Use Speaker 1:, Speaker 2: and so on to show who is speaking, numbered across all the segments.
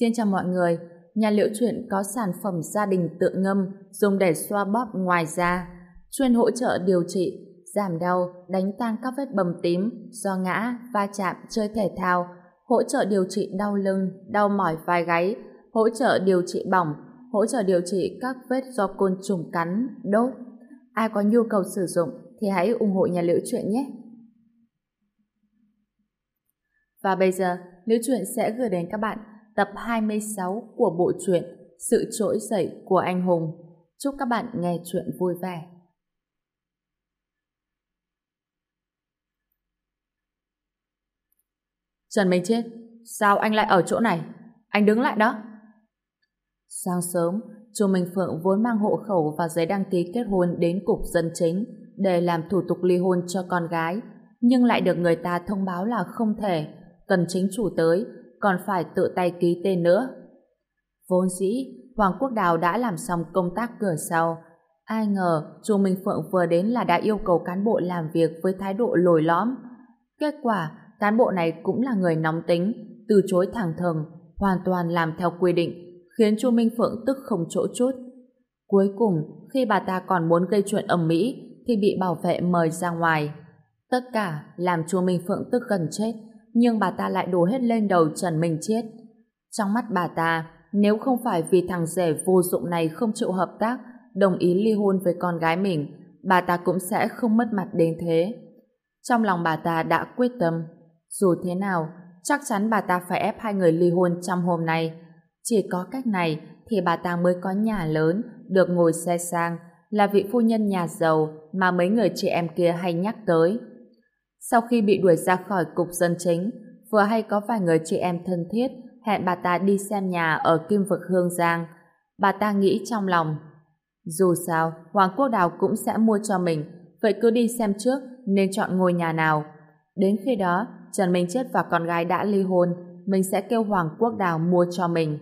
Speaker 1: Xin chào mọi người, nhà liễu truyện có sản phẩm gia đình tự ngâm dùng để xoa bóp ngoài da, chuyên hỗ trợ điều trị, giảm đau, đánh tan các vết bầm tím do ngã, va chạm, chơi thể thao, hỗ trợ điều trị đau lưng, đau mỏi vai gáy, hỗ trợ điều trị bỏng, hỗ trợ điều trị các vết do côn trùng cắn, đốt. Ai có nhu cầu sử dụng thì hãy ủng hộ nhà liễu truyện nhé. Và bây giờ, Liễu truyện sẽ gửi đến các bạn tập 26 của bộ truyện Sự trỗi dậy của anh hùng. Chúc các bạn nghe truyện vui vẻ.
Speaker 2: Trần Minh Chết, sao anh lại ở chỗ này? Anh đứng lại đó.
Speaker 1: Sáng sớm, Chu Minh Phượng vốn mang hộ khẩu và giấy đăng ký kết hôn đến cục dân chính để làm thủ tục ly hôn cho con gái, nhưng lại được người ta thông báo là không thể, cần chính chủ tới, còn phải tự tay ký tên nữa. Vốn dĩ, Hoàng Quốc Đào đã làm xong công tác cửa sau. Ai ngờ, Chu Minh Phượng vừa đến là đã yêu cầu cán bộ làm việc với thái độ lồi lõm. Kết quả, cán bộ này cũng là người nóng tính, từ chối thẳng thừng, hoàn toàn làm theo quy định, khiến Chu Minh Phượng tức không chỗ chút. Cuối cùng, khi bà ta còn muốn gây chuyện ầm mỹ, thì bị bảo vệ mời ra ngoài. Tất cả làm Chu Minh Phượng tức gần chết nhưng bà ta lại đổ hết lên đầu Trần Minh chết Trong mắt bà ta, nếu không phải vì thằng rể vô dụng này không chịu hợp tác, đồng ý ly hôn với con gái mình, bà ta cũng sẽ không mất mặt đến thế. Trong lòng bà ta đã quyết tâm, dù thế nào, chắc chắn bà ta phải ép hai người ly hôn trong hôm nay. Chỉ có cách này thì bà ta mới có nhà lớn, được ngồi xe sang, là vị phu nhân nhà giàu mà mấy người chị em kia hay nhắc tới. Sau khi bị đuổi ra khỏi cục dân chính, vừa hay có vài người chị em thân thiết hẹn bà ta đi xem nhà ở Kim Vực Hương Giang. Bà ta nghĩ trong lòng, dù sao, Hoàng Quốc Đào cũng sẽ mua cho mình, vậy cứ đi xem trước nên chọn ngôi nhà nào. Đến khi đó, Trần Minh Chết và con gái đã ly hôn, mình sẽ kêu Hoàng Quốc Đào mua cho mình.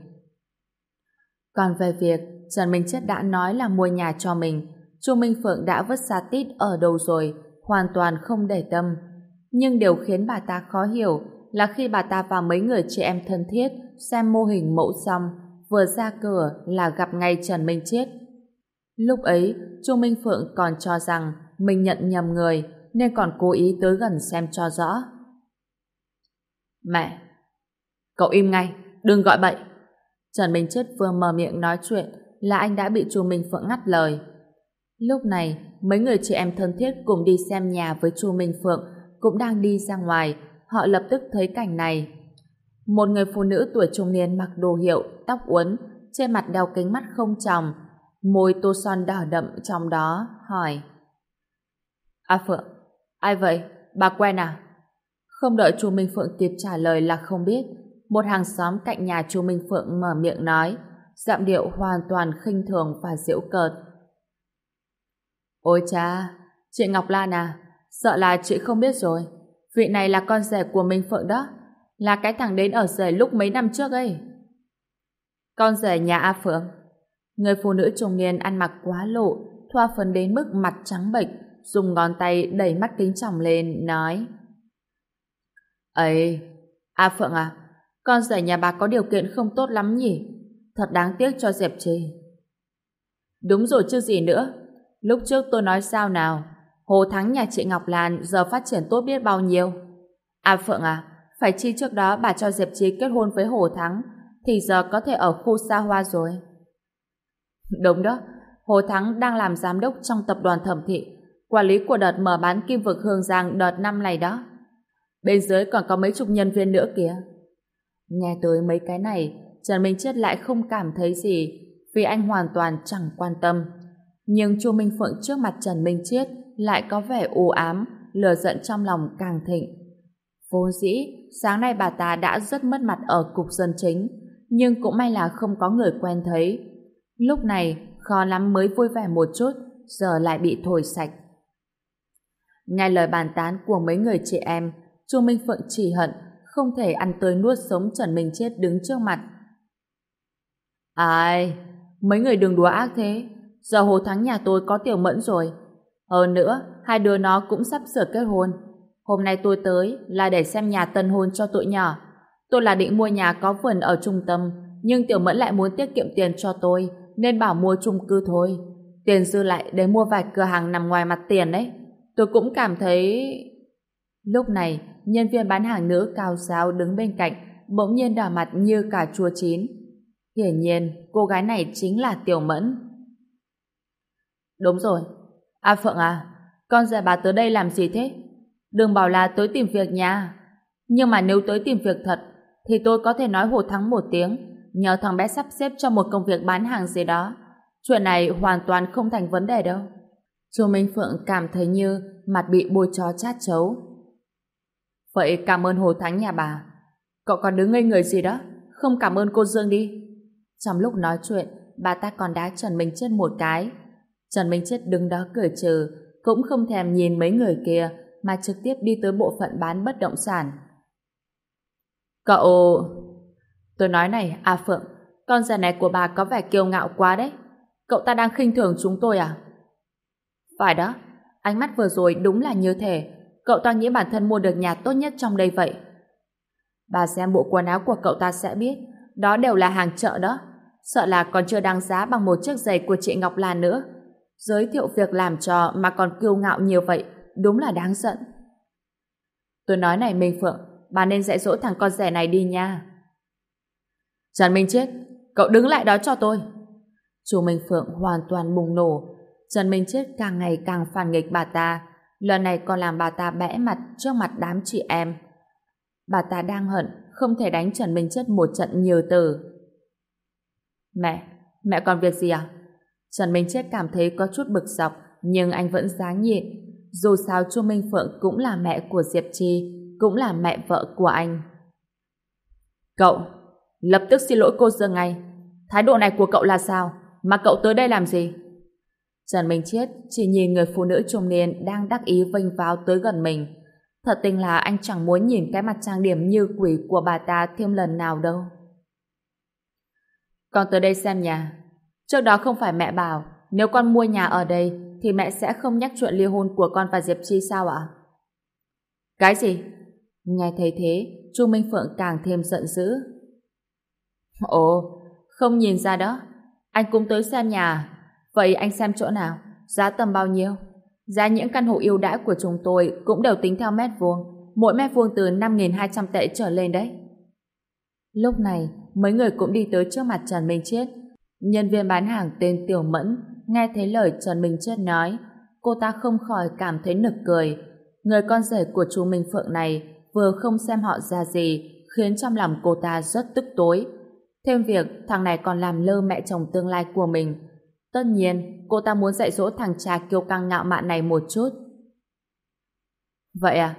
Speaker 1: Còn về việc Trần Minh Chết đã nói là mua nhà cho mình, Chu Minh Phượng đã vứt xa tít ở đâu rồi, hoàn toàn không để tâm. Nhưng điều khiến bà ta khó hiểu là khi bà ta và mấy người chị em thân thiết xem mô hình mẫu xong, vừa ra cửa là gặp ngay Trần Minh Chết. Lúc ấy, Chu Minh Phượng còn cho rằng mình nhận nhầm người nên còn cố ý tới gần xem cho rõ.
Speaker 2: Mẹ! Cậu im ngay, đừng gọi bậy!
Speaker 1: Trần Minh Chết vừa mở miệng nói chuyện là anh đã bị Chu Minh Phượng ngắt lời. Lúc này, mấy người chị em thân thiết cùng đi xem nhà với Chu Minh Phượng cũng đang đi ra ngoài, họ lập tức thấy cảnh này. Một người phụ nữ tuổi trung niên mặc đồ hiệu, tóc uốn, trên mặt đeo kính mắt không tròng, môi tô son đỏ đậm trong đó, hỏi.
Speaker 2: A Phượng, ai vậy? Bà quen à?
Speaker 1: Không đợi Chu Minh Phượng kịp trả lời là không biết, một hàng xóm cạnh nhà Chu Minh Phượng mở miệng nói, giọng điệu hoàn toàn khinh thường và giễu cợt.
Speaker 2: Ôi cha, chị Ngọc Lan à, sợ là chị không biết rồi. Vị này là con rể của Minh Phượng đó, là cái thằng đến ở rể lúc mấy năm trước ấy.
Speaker 1: Con rể nhà A Phượng. Người phụ nữ trung niên ăn mặc quá lộ, thoa phấn đến mức mặt trắng bệch, dùng ngón tay đẩy mắt kính chồng lên, nói.
Speaker 2: ấy A Phượng à, con rể nhà bà có điều kiện không tốt lắm nhỉ? Thật đáng tiếc cho Diệp Trì.
Speaker 1: Đúng rồi chứ gì nữa, Lúc trước tôi nói sao nào? Hồ Thắng nhà chị Ngọc Lan giờ phát triển tốt biết bao nhiêu. À Phượng à, phải chi trước đó bà cho Diệp Trí kết hôn với Hồ Thắng thì giờ có thể ở khu xa hoa rồi. Đúng đó, Hồ Thắng đang làm giám đốc trong tập đoàn thẩm thị, quản lý của đợt mở bán kim vực Hương Giang đợt năm này đó. Bên dưới còn có mấy chục nhân viên nữa kìa. Nghe tới mấy cái này, Trần Minh Chết lại không cảm thấy gì vì anh hoàn toàn chẳng quan tâm. Nhưng Chu Minh Phượng trước mặt Trần Minh Chiết lại có vẻ u ám, lừa giận trong lòng càng thịnh. Vốn dĩ, sáng nay bà ta đã rất mất mặt ở cục dân chính, nhưng cũng may là không có người quen thấy. Lúc này, khó lắm mới vui vẻ một chút, giờ lại bị thổi sạch. Nghe lời bàn tán của mấy người chị em, Chu Minh Phượng chỉ hận, không thể ăn tươi nuốt sống Trần Minh Chết đứng trước mặt.
Speaker 2: Ai? Mấy người đừng đùa ác thế. Giờ Hồ Thắng nhà tôi có tiểu mẫn rồi. Hơn nữa, hai đứa nó cũng sắp sửa kết hôn. Hôm nay tôi tới là để xem nhà tân hôn cho tụi nhỏ. Tôi là định mua nhà có vườn ở trung tâm,
Speaker 1: nhưng Tiểu Mẫn lại muốn tiết kiệm tiền cho tôi, nên bảo mua chung cư thôi. Tiền dư lại để mua vài cửa hàng nằm ngoài mặt tiền đấy. Tôi cũng cảm thấy... Lúc này, nhân viên bán hàng nữ cao giáo đứng bên cạnh, bỗng nhiên đỏ mặt như cả chua chín. Hiển nhiên, cô gái này chính là Tiểu Mẫn. Đúng rồi. A Phượng à, con dạy bà tới đây làm gì thế? Đừng bảo là tới tìm việc nha. Nhưng mà nếu tới tìm việc thật, thì tôi có thể nói hồ thắng một tiếng, nhờ thằng bé sắp xếp cho một công việc bán hàng gì đó. Chuyện này hoàn toàn không thành vấn đề đâu. Chu Minh Phượng cảm thấy như mặt bị bôi chó chát chấu. Vậy cảm ơn Hồ Thắng nhà bà. Cậu còn đứng ngây người gì đó? Không cảm ơn cô Dương đi. Trong lúc nói chuyện, bà ta còn đá Trần mình trên một cái. Trần Minh Chết đứng đó cười trừ, cũng không thèm nhìn mấy người kia, mà trực tiếp đi tới bộ phận bán bất động sản. Cậu... Tôi nói này, A Phượng, con già này của bà có vẻ kiêu ngạo quá đấy. Cậu ta đang khinh thường chúng tôi à? Phải đó, ánh mắt vừa rồi đúng là như thế. Cậu ta nghĩ bản thân mua được nhà tốt nhất trong đây vậy. Bà xem bộ quần áo của cậu ta sẽ biết, đó đều là hàng chợ đó. Sợ là còn chưa đáng giá bằng một chiếc giày của chị Ngọc Lan nữa. Giới thiệu việc làm cho mà còn kiêu ngạo nhiều vậy, đúng là đáng giận. Tôi nói này Minh Phượng, bà nên dạy dỗ thằng con rẻ này đi nha. Trần Minh Chết, cậu đứng lại đó cho tôi. Chú Minh Phượng hoàn toàn bùng nổ. Trần Minh Chết càng ngày càng phản nghịch bà ta. Lần này còn làm bà ta bẽ mặt trước mặt đám chị em. Bà ta đang hận, không thể đánh Trần Minh Chết một trận nhiều từ. Mẹ, mẹ còn việc gì à? Trần Minh Chết cảm thấy có chút bực dọc, nhưng anh vẫn dáng nhịn. Dù sao Chu Minh Phượng cũng là mẹ của Diệp Chi, cũng là mẹ vợ của anh. Cậu, lập tức xin lỗi cô Dương ngay. Thái độ này của cậu là sao? Mà cậu tới đây làm gì? Trần Minh Chết chỉ nhìn người phụ nữ trung niên đang đắc ý vênh váo tới gần mình. Thật tình là anh chẳng muốn nhìn cái mặt trang điểm như quỷ của bà ta thêm lần nào đâu. Con tới đây xem nhà. Trước đó không phải mẹ bảo nếu con mua nhà ở đây thì mẹ sẽ không nhắc chuyện ly hôn của con và Diệp Chi sao ạ? Cái gì? Nghe thấy thế, Chu Minh Phượng càng thêm giận dữ. Ồ, không nhìn ra đó. Anh cũng tới xem nhà. Vậy anh xem chỗ nào? Giá tầm bao nhiêu? Giá những căn hộ ưu đãi của chúng tôi cũng đều tính theo mét vuông. Mỗi mét vuông từ 5.200 tệ trở lên đấy. Lúc này, mấy người cũng đi tới trước mặt Trần Minh Chết. Nhân viên bán hàng tên Tiểu Mẫn nghe thấy lời Trần Minh Chết nói, cô ta không khỏi cảm thấy nực cười. Người con rể của chú Minh Phượng này vừa không xem họ ra gì, khiến trong lòng cô ta rất tức tối. Thêm việc thằng này còn làm lơ mẹ chồng tương lai của mình. Tất nhiên, cô ta muốn dạy dỗ thằng cha kiêu căng ngạo mạn này một chút. Vậy à,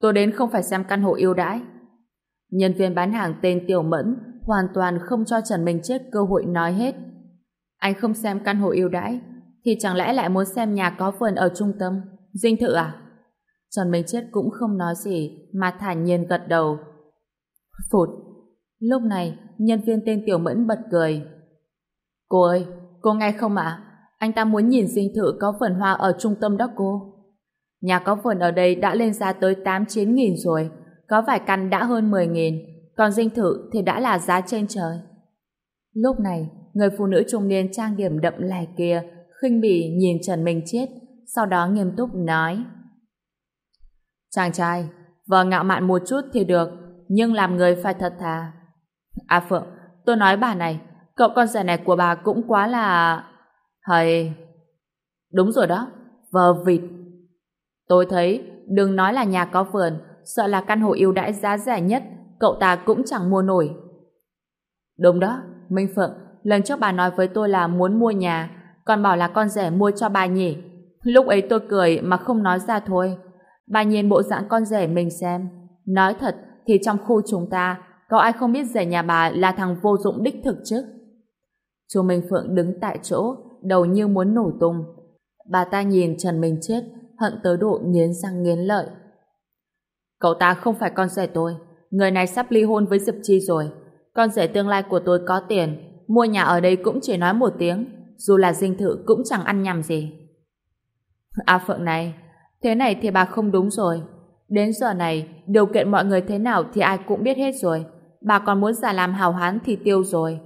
Speaker 1: tôi đến không phải xem căn hộ yêu đãi. Nhân viên bán hàng tên Tiểu Mẫn hoàn toàn không cho Trần Minh Chết cơ hội nói hết. Anh không xem căn hộ yêu đãi, thì chẳng lẽ lại muốn xem nhà có vườn ở trung tâm? Dinh thự à? Trần Minh Chết cũng không nói gì, mà thản nhiên gật đầu. Phụt! Lúc này, nhân viên tên Tiểu Mẫn bật cười. Cô ơi, cô nghe không ạ? Anh ta muốn nhìn dinh thự có vườn hoa ở trung tâm đó cô. Nhà có vườn ở đây đã lên giá tới 8-9 nghìn rồi, có vài căn đã hơn 10 nghìn, còn dinh thự thì đã là giá trên trời. Lúc này, người phụ nữ trung niên trang điểm đậm lè kia khinh bỉ nhìn Trần Minh Chết, sau đó nghiêm túc nói Chàng trai, vợ ngạo mạn một chút thì được, nhưng làm người phải thật thà. À Phượng, tôi nói bà này, cậu con rể này của bà cũng quá là... Hầy... Đúng rồi đó, vờ vịt. Tôi thấy, đừng nói là nhà có vườn, sợ là căn hộ ưu đãi giá rẻ nhất, cậu ta cũng chẳng mua nổi. Đúng đó, Minh Phượng, lần trước bà nói với tôi là muốn mua nhà, còn bảo là con rể mua cho bà nhỉ. Lúc ấy tôi cười mà không nói ra thôi. Bà nhìn bộ dạng con rể mình xem. Nói thật thì trong khu chúng ta có ai không biết rể nhà bà là thằng vô dụng đích thực chứ? Chu Minh Phượng đứng tại chỗ, đầu như muốn nổ tung. Bà ta nhìn Trần Minh chết, hận tới độ nghiến răng nghiến lợi. Cậu ta không phải con rể tôi. Người này sắp ly hôn với Diệp Chi rồi. Con rể tương lai của tôi có tiền. Mua nhà ở đây cũng chỉ nói một tiếng. Dù là dinh thự cũng chẳng ăn nhầm gì. À Phượng này, thế này thì bà không đúng rồi. Đến giờ này, điều kiện mọi người thế nào thì ai cũng biết hết rồi. bà còn muốn giả làm hào hán thì tiêu rồi.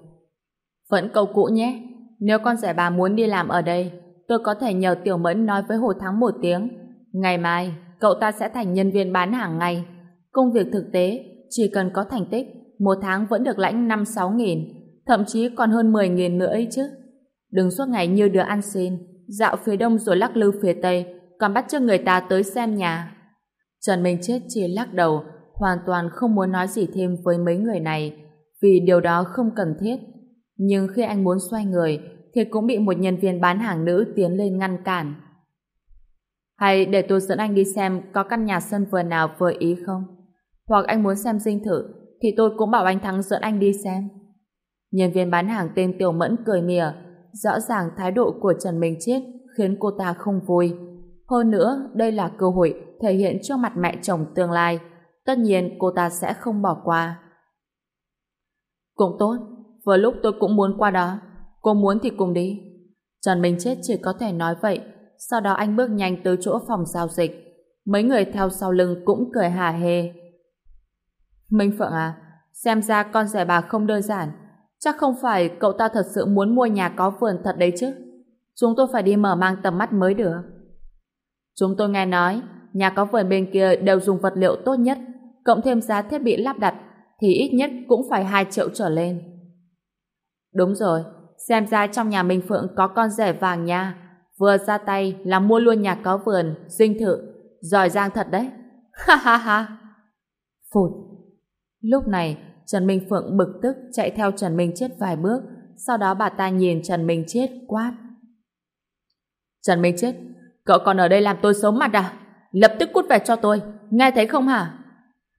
Speaker 1: Vẫn câu cũ nhé, nếu con rể bà muốn đi làm ở đây, tôi có thể nhờ Tiểu Mẫn nói với Hồ Thắng một tiếng. Ngày mai, cậu ta sẽ thành nhân viên bán hàng ngày. Công việc thực tế, chỉ cần có thành tích, một tháng vẫn được lãnh 5-6 nghìn, thậm chí còn hơn 10 nghìn nữa ấy chứ. Đừng suốt ngày như đứa ăn xin, dạo phía đông rồi lắc lư phía tây, còn bắt cho người ta tới xem nhà. Trần Minh Chết chỉ lắc đầu, hoàn toàn không muốn nói gì thêm với mấy người này, vì điều đó không cần thiết. Nhưng khi anh muốn xoay người, thì cũng bị một nhân viên bán hàng nữ tiến lên ngăn cản. Hay để tôi dẫn anh đi xem có căn nhà sân vườn nào vừa ý không? Hoặc anh muốn xem dinh thự, thì tôi cũng bảo anh Thắng dẫn anh đi xem. Nhân viên bán hàng tên Tiểu Mẫn cười mỉa, rõ ràng thái độ của Trần Minh Chiết khiến cô ta không vui. Hơn nữa, đây là cơ hội thể hiện cho mặt mẹ chồng tương lai. Tất nhiên cô ta sẽ không bỏ qua. Cũng tốt, vừa lúc tôi cũng muốn qua đó. Cô muốn thì cùng đi. Trần Minh Chết chỉ có thể nói vậy. Sau đó anh bước nhanh tới chỗ phòng giao dịch. Mấy người theo sau lưng cũng cười hà hê. Minh Phượng à, xem ra con rể bà không đơn giản. Chắc không phải cậu ta thật sự muốn mua nhà có vườn thật đấy chứ. Chúng tôi phải đi mở mang tầm mắt mới được. Chúng tôi nghe nói, nhà có vườn bên kia đều dùng vật liệu tốt nhất, cộng thêm giá thiết bị lắp đặt, thì ít nhất cũng phải 2 triệu trở lên. Đúng rồi, xem ra trong nhà Minh Phượng có con rể vàng nha. Vừa ra tay là mua luôn nhà có vườn, dinh thự, giỏi giang thật đấy. Ha ha ha. Phụt. Lúc này, Trần Minh Phượng bực tức chạy theo Trần Minh Chết vài bước, sau đó bà ta nhìn Trần Minh Chết quát. Trần Minh Chết, cậu còn ở đây làm tôi xấu mặt à? Lập tức cút về cho tôi, nghe thấy không hả?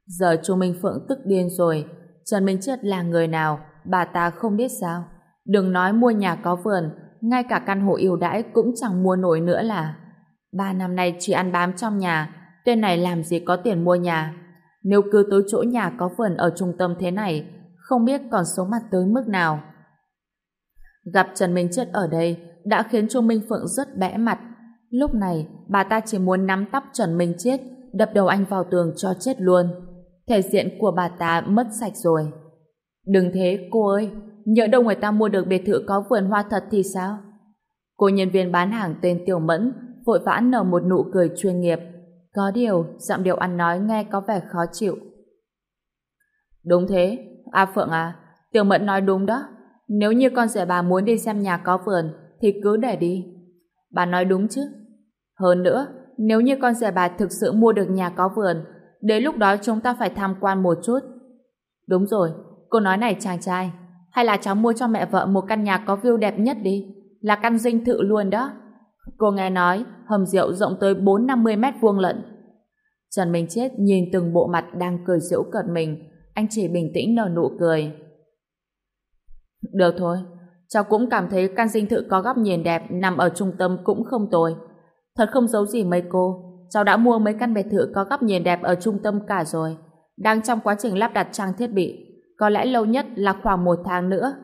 Speaker 1: Giờ Chu Minh Phượng tức điên rồi, Trần Minh Chết là người nào, bà ta không biết sao. Đừng nói mua nhà có vườn, ngay cả căn hộ yêu đãi cũng chẳng mua nổi nữa là. Ba năm nay chỉ ăn bám trong nhà, tên này làm gì có tiền mua nhà. Nếu cứ tới chỗ nhà có vườn ở trung tâm thế này, không biết còn số mặt tới mức nào. Gặp Trần Minh Chết ở đây đã khiến Trung Minh Phượng rất bẽ mặt. Lúc này, bà ta chỉ muốn nắm tóc Trần Minh Chết, đập đầu anh vào tường cho chết luôn. Thể diện của bà ta mất sạch rồi. Đừng thế, cô ơi, nhỡ đâu người ta mua được biệt thự có vườn hoa thật thì sao? Cô nhân viên bán hàng tên Tiểu Mẫn vội vã nở một nụ cười chuyên nghiệp. Có điều, giọng điệu ăn nói nghe có vẻ khó chịu. Đúng thế, A Phượng à, Tiểu Mẫn nói đúng đó. Nếu như con rể bà muốn đi xem nhà có vườn, thì cứ để đi. Bà nói đúng chứ. Hơn nữa, nếu như con rể bà thực sự mua được nhà có vườn, đến lúc đó chúng ta phải tham quan một chút. Đúng rồi, cô nói này chàng trai, hay là cháu mua cho mẹ vợ một căn nhà có view đẹp nhất đi, là căn dinh thự luôn đó. Cô nghe nói hầm rượu rộng tới 4-50 mét vuông lận. Trần Minh Chết nhìn từng bộ mặt đang cười giễu cợt mình, anh chỉ bình tĩnh nở nụ cười. Được thôi, cháu cũng cảm thấy căn dinh thự có góc nhìn đẹp nằm ở trung tâm cũng không tồi. Thật không giấu gì mấy cô, cháu đã mua mấy căn biệt thự có góc nhìn đẹp ở trung tâm cả rồi. Đang trong quá trình lắp đặt trang thiết bị, có lẽ lâu nhất là khoảng một tháng nữa.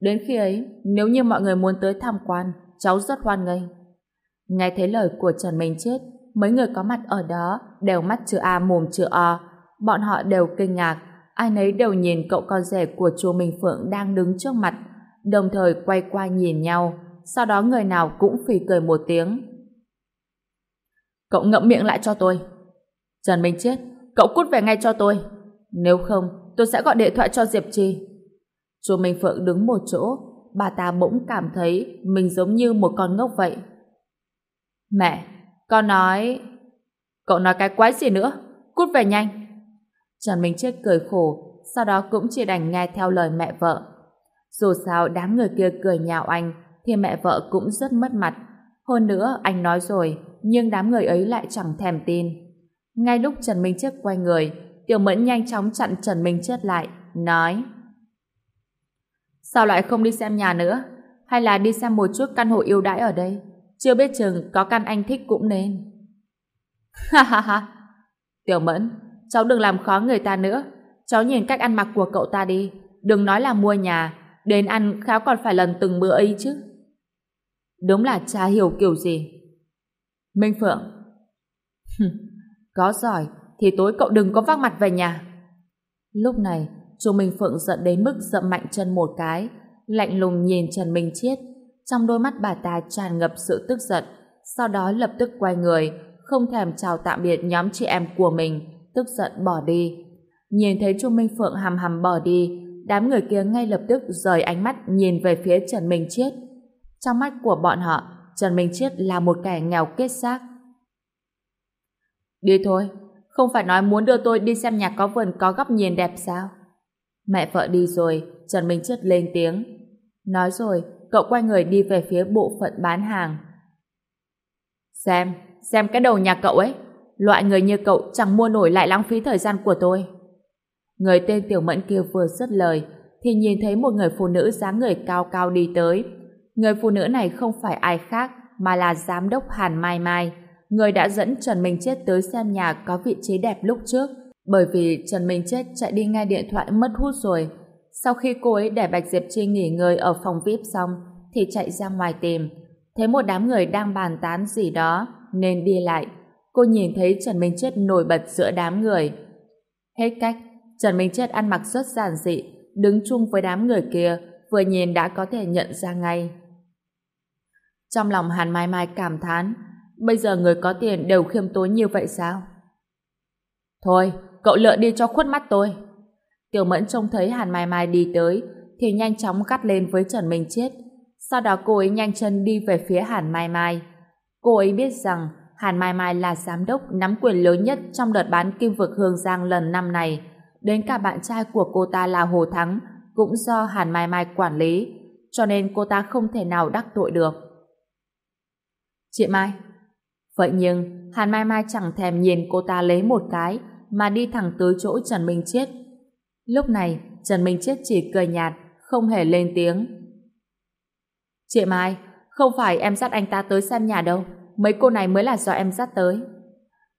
Speaker 1: Đến khi ấy, nếu như mọi người muốn tới tham quan, cháu rất hoan nghênh. Nghe thấy lời của Trần Minh Chết, mấy người có mặt ở đó đều mắt chữ A mồm chữ O. Bọn họ đều kinh ngạc, ai nấy đều nhìn cậu con rể của chùa Minh Phượng đang đứng trước mặt, đồng thời quay qua nhìn nhau, sau đó người nào cũng phì cười một tiếng. Cậu ngậm miệng lại cho tôi. Trần Minh Chết, cậu cút về ngay cho tôi. Nếu không, tôi sẽ gọi điện thoại cho Diệp Trì. Chùa Minh Phượng đứng một chỗ, bà ta bỗng cảm thấy mình giống như một con ngốc vậy. Mẹ, con nói... Cậu nói cái quái gì nữa? Cút về nhanh. Trần Minh Chết cười khổ, sau đó cũng chỉ đành nghe theo lời mẹ vợ. Dù sao đám người kia cười nhạo anh, thì mẹ vợ cũng rất mất mặt. Hơn nữa, anh nói rồi, nhưng đám người ấy lại chẳng thèm tin. Ngay lúc Trần Minh Chết quay người, Tiểu Mẫn nhanh chóng chặn Trần Minh Chết lại, nói Sao lại không đi xem nhà nữa? Hay là đi xem một chút căn hộ yêu đãi ở đây? Chưa biết chừng có căn anh thích cũng nên. Ha ha ha! Tiểu Mẫn, cháu đừng làm khó người ta nữa. Cháu nhìn cách ăn mặc của cậu ta đi. Đừng nói là mua nhà, đến ăn kháo còn phải lần từng bữa ấy chứ. Đúng là cha hiểu kiểu gì. Minh Phượng Có giỏi thì tối cậu đừng có vác mặt về nhà. Lúc này, Chu Minh Phượng giận đến mức dậm mạnh chân một cái, lạnh lùng nhìn Trần Minh Chiết. Trong đôi mắt bà ta tràn ngập sự tức giận, sau đó lập tức quay người, không thèm chào tạm biệt nhóm chị em của mình, tức giận bỏ đi. Nhìn thấy Chu Minh Phượng hầm hầm bỏ đi, đám người kia ngay lập tức rời ánh mắt nhìn về phía Trần Minh Chiết. Trong mắt của bọn họ, Trần Minh Chiết là một kẻ nghèo kết xác. Đi thôi, không phải nói muốn đưa tôi đi xem nhà có vườn có góc nhìn đẹp sao? Mẹ vợ đi rồi, Trần Minh Chiết lên tiếng. Nói rồi, cậu quay người đi về phía bộ phận bán hàng. Xem, xem cái đầu nhà cậu ấy. Loại người như cậu chẳng mua nổi lại lãng phí thời gian của tôi. Người tên Tiểu Mẫn kia vừa dứt lời, thì nhìn thấy một người phụ nữ dáng người cao cao đi tới. Người phụ nữ này không phải ai khác, mà là giám đốc Hàn Mai Mai, người đã dẫn Trần Minh Chết tới xem nhà có vị trí đẹp lúc trước. Bởi vì Trần Minh Chết chạy đi nghe điện thoại mất hút rồi. Sau khi cô ấy để Bạch Diệp Chi nghỉ ngơi ở phòng VIP xong, thì chạy ra ngoài tìm. Thấy một đám người đang bàn tán gì đó, nên đi lại. Cô nhìn thấy Trần Minh Chết nổi bật giữa đám người. Hết cách, Trần Minh Chết ăn mặc rất giản dị, đứng chung với đám người kia, vừa nhìn đã có thể nhận ra ngay. Trong lòng Hàn Mai Mai cảm thán, bây giờ người có tiền đều khiêm tốn như vậy sao? Thôi, cậu lựa đi cho khuất mắt tôi. Tiểu Mẫn trông thấy Hàn Mai Mai đi tới, thì nhanh chóng cắt lên với Trần Minh Chết. Sau đó cô ấy nhanh chân đi về phía Hàn Mai Mai. Cô ấy biết rằng Hàn Mai Mai là giám đốc nắm quyền lớn nhất trong đợt bán kim vực Hương Giang lần năm này. Đến cả bạn trai của cô ta là Hồ Thắng cũng do Hàn Mai Mai quản lý, cho nên cô ta không thể nào đắc tội được. Chị Mai Vậy nhưng Hàn Mai Mai chẳng thèm nhìn cô ta lấy một cái mà đi thẳng tới chỗ Trần Minh Chết. Lúc này Trần Minh Chết chỉ cười nhạt không hề lên tiếng. Chị Mai không phải em dắt anh ta tới xem nhà đâu mấy cô này mới là do em dắt tới.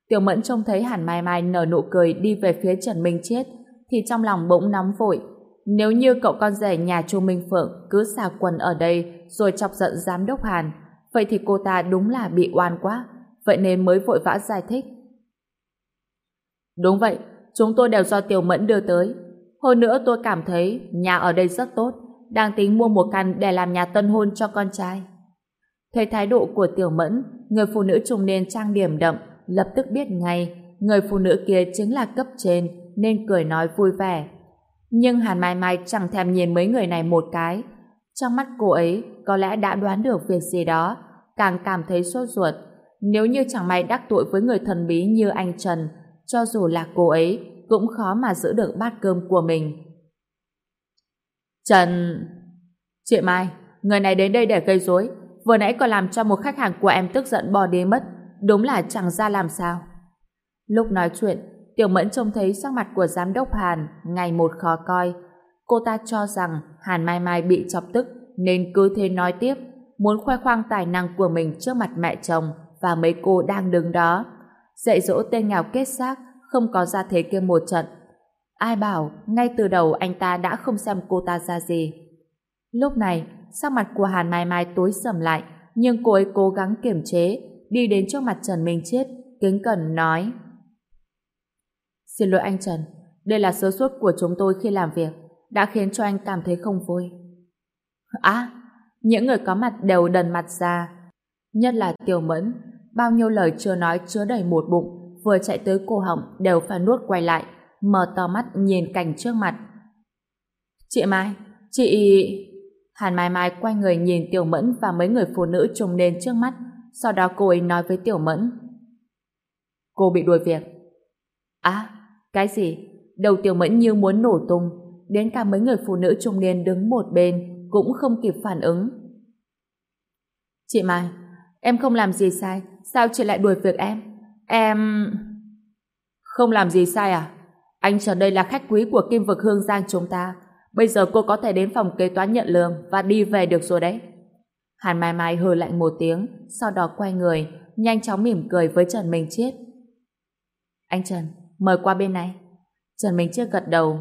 Speaker 1: Tiểu Mẫn trông thấy Hàn Mai Mai nở nụ cười đi về phía Trần Minh Chết thì trong lòng bỗng nóng vội. Nếu như cậu con rể nhà Chu Minh Phượng cứ xà quần ở đây rồi chọc giận giám đốc Hàn vậy thì cô ta đúng là bị oan quá vậy nên mới vội vã giải thích. Đúng vậy, chúng tôi đều do Tiểu Mẫn đưa tới. Hơn nữa tôi cảm thấy nhà ở đây rất tốt, đang tính mua một căn để làm nhà tân hôn cho con trai. Thấy thái độ của Tiểu Mẫn, người phụ nữ trung niên trang điểm đậm, lập tức biết ngay người phụ nữ kia chính là cấp trên, nên cười nói vui vẻ. Nhưng Hàn Mai Mai chẳng thèm nhìn mấy người này một cái. Trong mắt cô ấy có lẽ đã đoán được việc gì đó, càng cảm thấy sốt ruột. Nếu như chẳng may đắc tội với người thần bí như anh Trần, cho dù là cô ấy, cũng khó mà giữ được bát cơm của mình. Trần... Chị Mai, người này đến đây để gây rối, vừa nãy còn làm cho một khách hàng của em tức giận bỏ đi mất, đúng là chẳng ra làm sao. Lúc nói chuyện, Tiểu Mẫn trông thấy sắc mặt của giám đốc Hàn ngày một khó coi. Cô ta cho rằng Hàn Mai Mai bị chọc tức nên cứ thế nói tiếp, muốn khoe khoang tài năng của mình trước mặt mẹ chồng và mấy cô đang đứng đó. Dạy dỗ tên nghèo kết xác không có ra thế kia một trận. Ai bảo ngay từ đầu anh ta đã không xem cô ta ra gì. Lúc này, sắc mặt của Hàn Mai Mai tối sầm lại, nhưng cô ấy cố gắng kiềm chế, đi đến trước mặt Trần Minh Chết, kính cẩn nói. Xin lỗi anh Trần, đây là sơ suất của chúng tôi khi làm việc, đã khiến cho anh cảm thấy không vui. À, những người có mặt đều đần mặt ra, nhất là Tiểu Mẫn, bao nhiêu lời chưa nói chứa đầy một bụng, vừa chạy tới cổ họng đều phải nuốt quay lại, mở to mắt nhìn cảnh trước mặt. Chị Mai, chị... Hàn Mai Mai quay người nhìn Tiểu Mẫn và mấy người phụ nữ trùng lên trước mắt, sau đó cô ấy nói với Tiểu Mẫn. Cô bị đuổi việc. À, cái gì? Đầu Tiểu Mẫn như muốn nổ tung, đến cả mấy người phụ nữ trung niên đứng một bên cũng không kịp phản ứng. Chị Mai, em không làm gì sai, sao chị lại đuổi việc em? Em... Không làm gì sai à? Anh chờ đây là khách quý của Kim Vực Hương Giang chúng ta, Bây giờ cô có thể đến phòng kế toán nhận lương và đi về được rồi đấy. Hàn Mai Mai hừ lạnh một tiếng, sau đó quay người, nhanh chóng mỉm cười với Trần Minh Chiết. Anh Trần, mời qua bên này. Trần Minh Chiết gật đầu.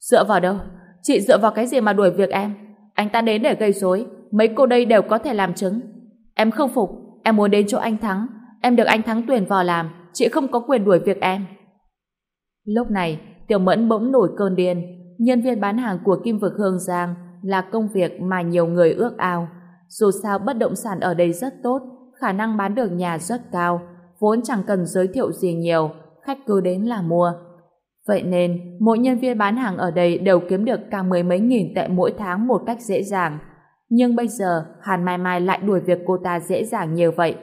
Speaker 1: Dựa vào đâu? Chị dựa vào cái gì mà đuổi việc em? Anh ta đến để gây rối, mấy cô đây đều có thể làm chứng. Em không phục, em muốn đến chỗ anh Thắng. Em được anh Thắng tuyển vào làm, chị không có quyền đuổi việc em. Lúc này, Tiểu Mẫn bỗng nổi cơn điên. Nhân viên bán hàng của Kim Vực Hương Giang là công việc mà nhiều người ước ao. Dù sao bất động sản ở đây rất tốt, khả năng bán được nhà rất cao, vốn chẳng cần giới thiệu gì nhiều, khách cứ đến là mua. Vậy nên, mỗi nhân viên bán hàng ở đây đều kiếm được cả mười mấy nghìn tệ mỗi tháng một cách dễ dàng. Nhưng bây giờ, Hàn Mai Mai lại đuổi việc cô ta dễ dàng như vậy.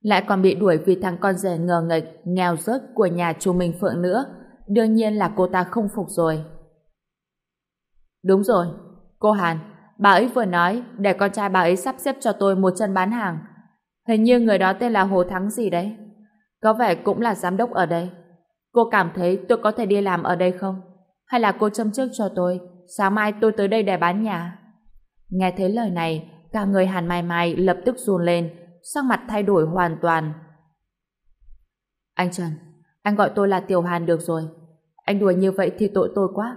Speaker 1: Lại còn bị đuổi vì thằng con rể ngờ nghịch, nghèo rớt của nhà chú Minh Phượng nữa. Đương nhiên là cô ta không phục rồi. Đúng rồi, cô Hàn, bà ấy vừa nói để con trai bà ấy sắp xếp cho tôi một chân bán hàng. Hình như người đó tên là Hồ Thắng gì đấy. Có vẻ cũng là giám đốc ở đây. Cô cảm thấy tôi có thể đi làm ở đây không? Hay là cô châm trước cho tôi, sáng mai tôi tới đây để bán nhà? Nghe thấy lời này, cả người Hàn Mai Mai lập tức run lên, sắc mặt thay đổi hoàn toàn. Anh Trần, anh gọi tôi là Tiểu Hàn được rồi. Anh đùa như vậy thì tội tôi quá.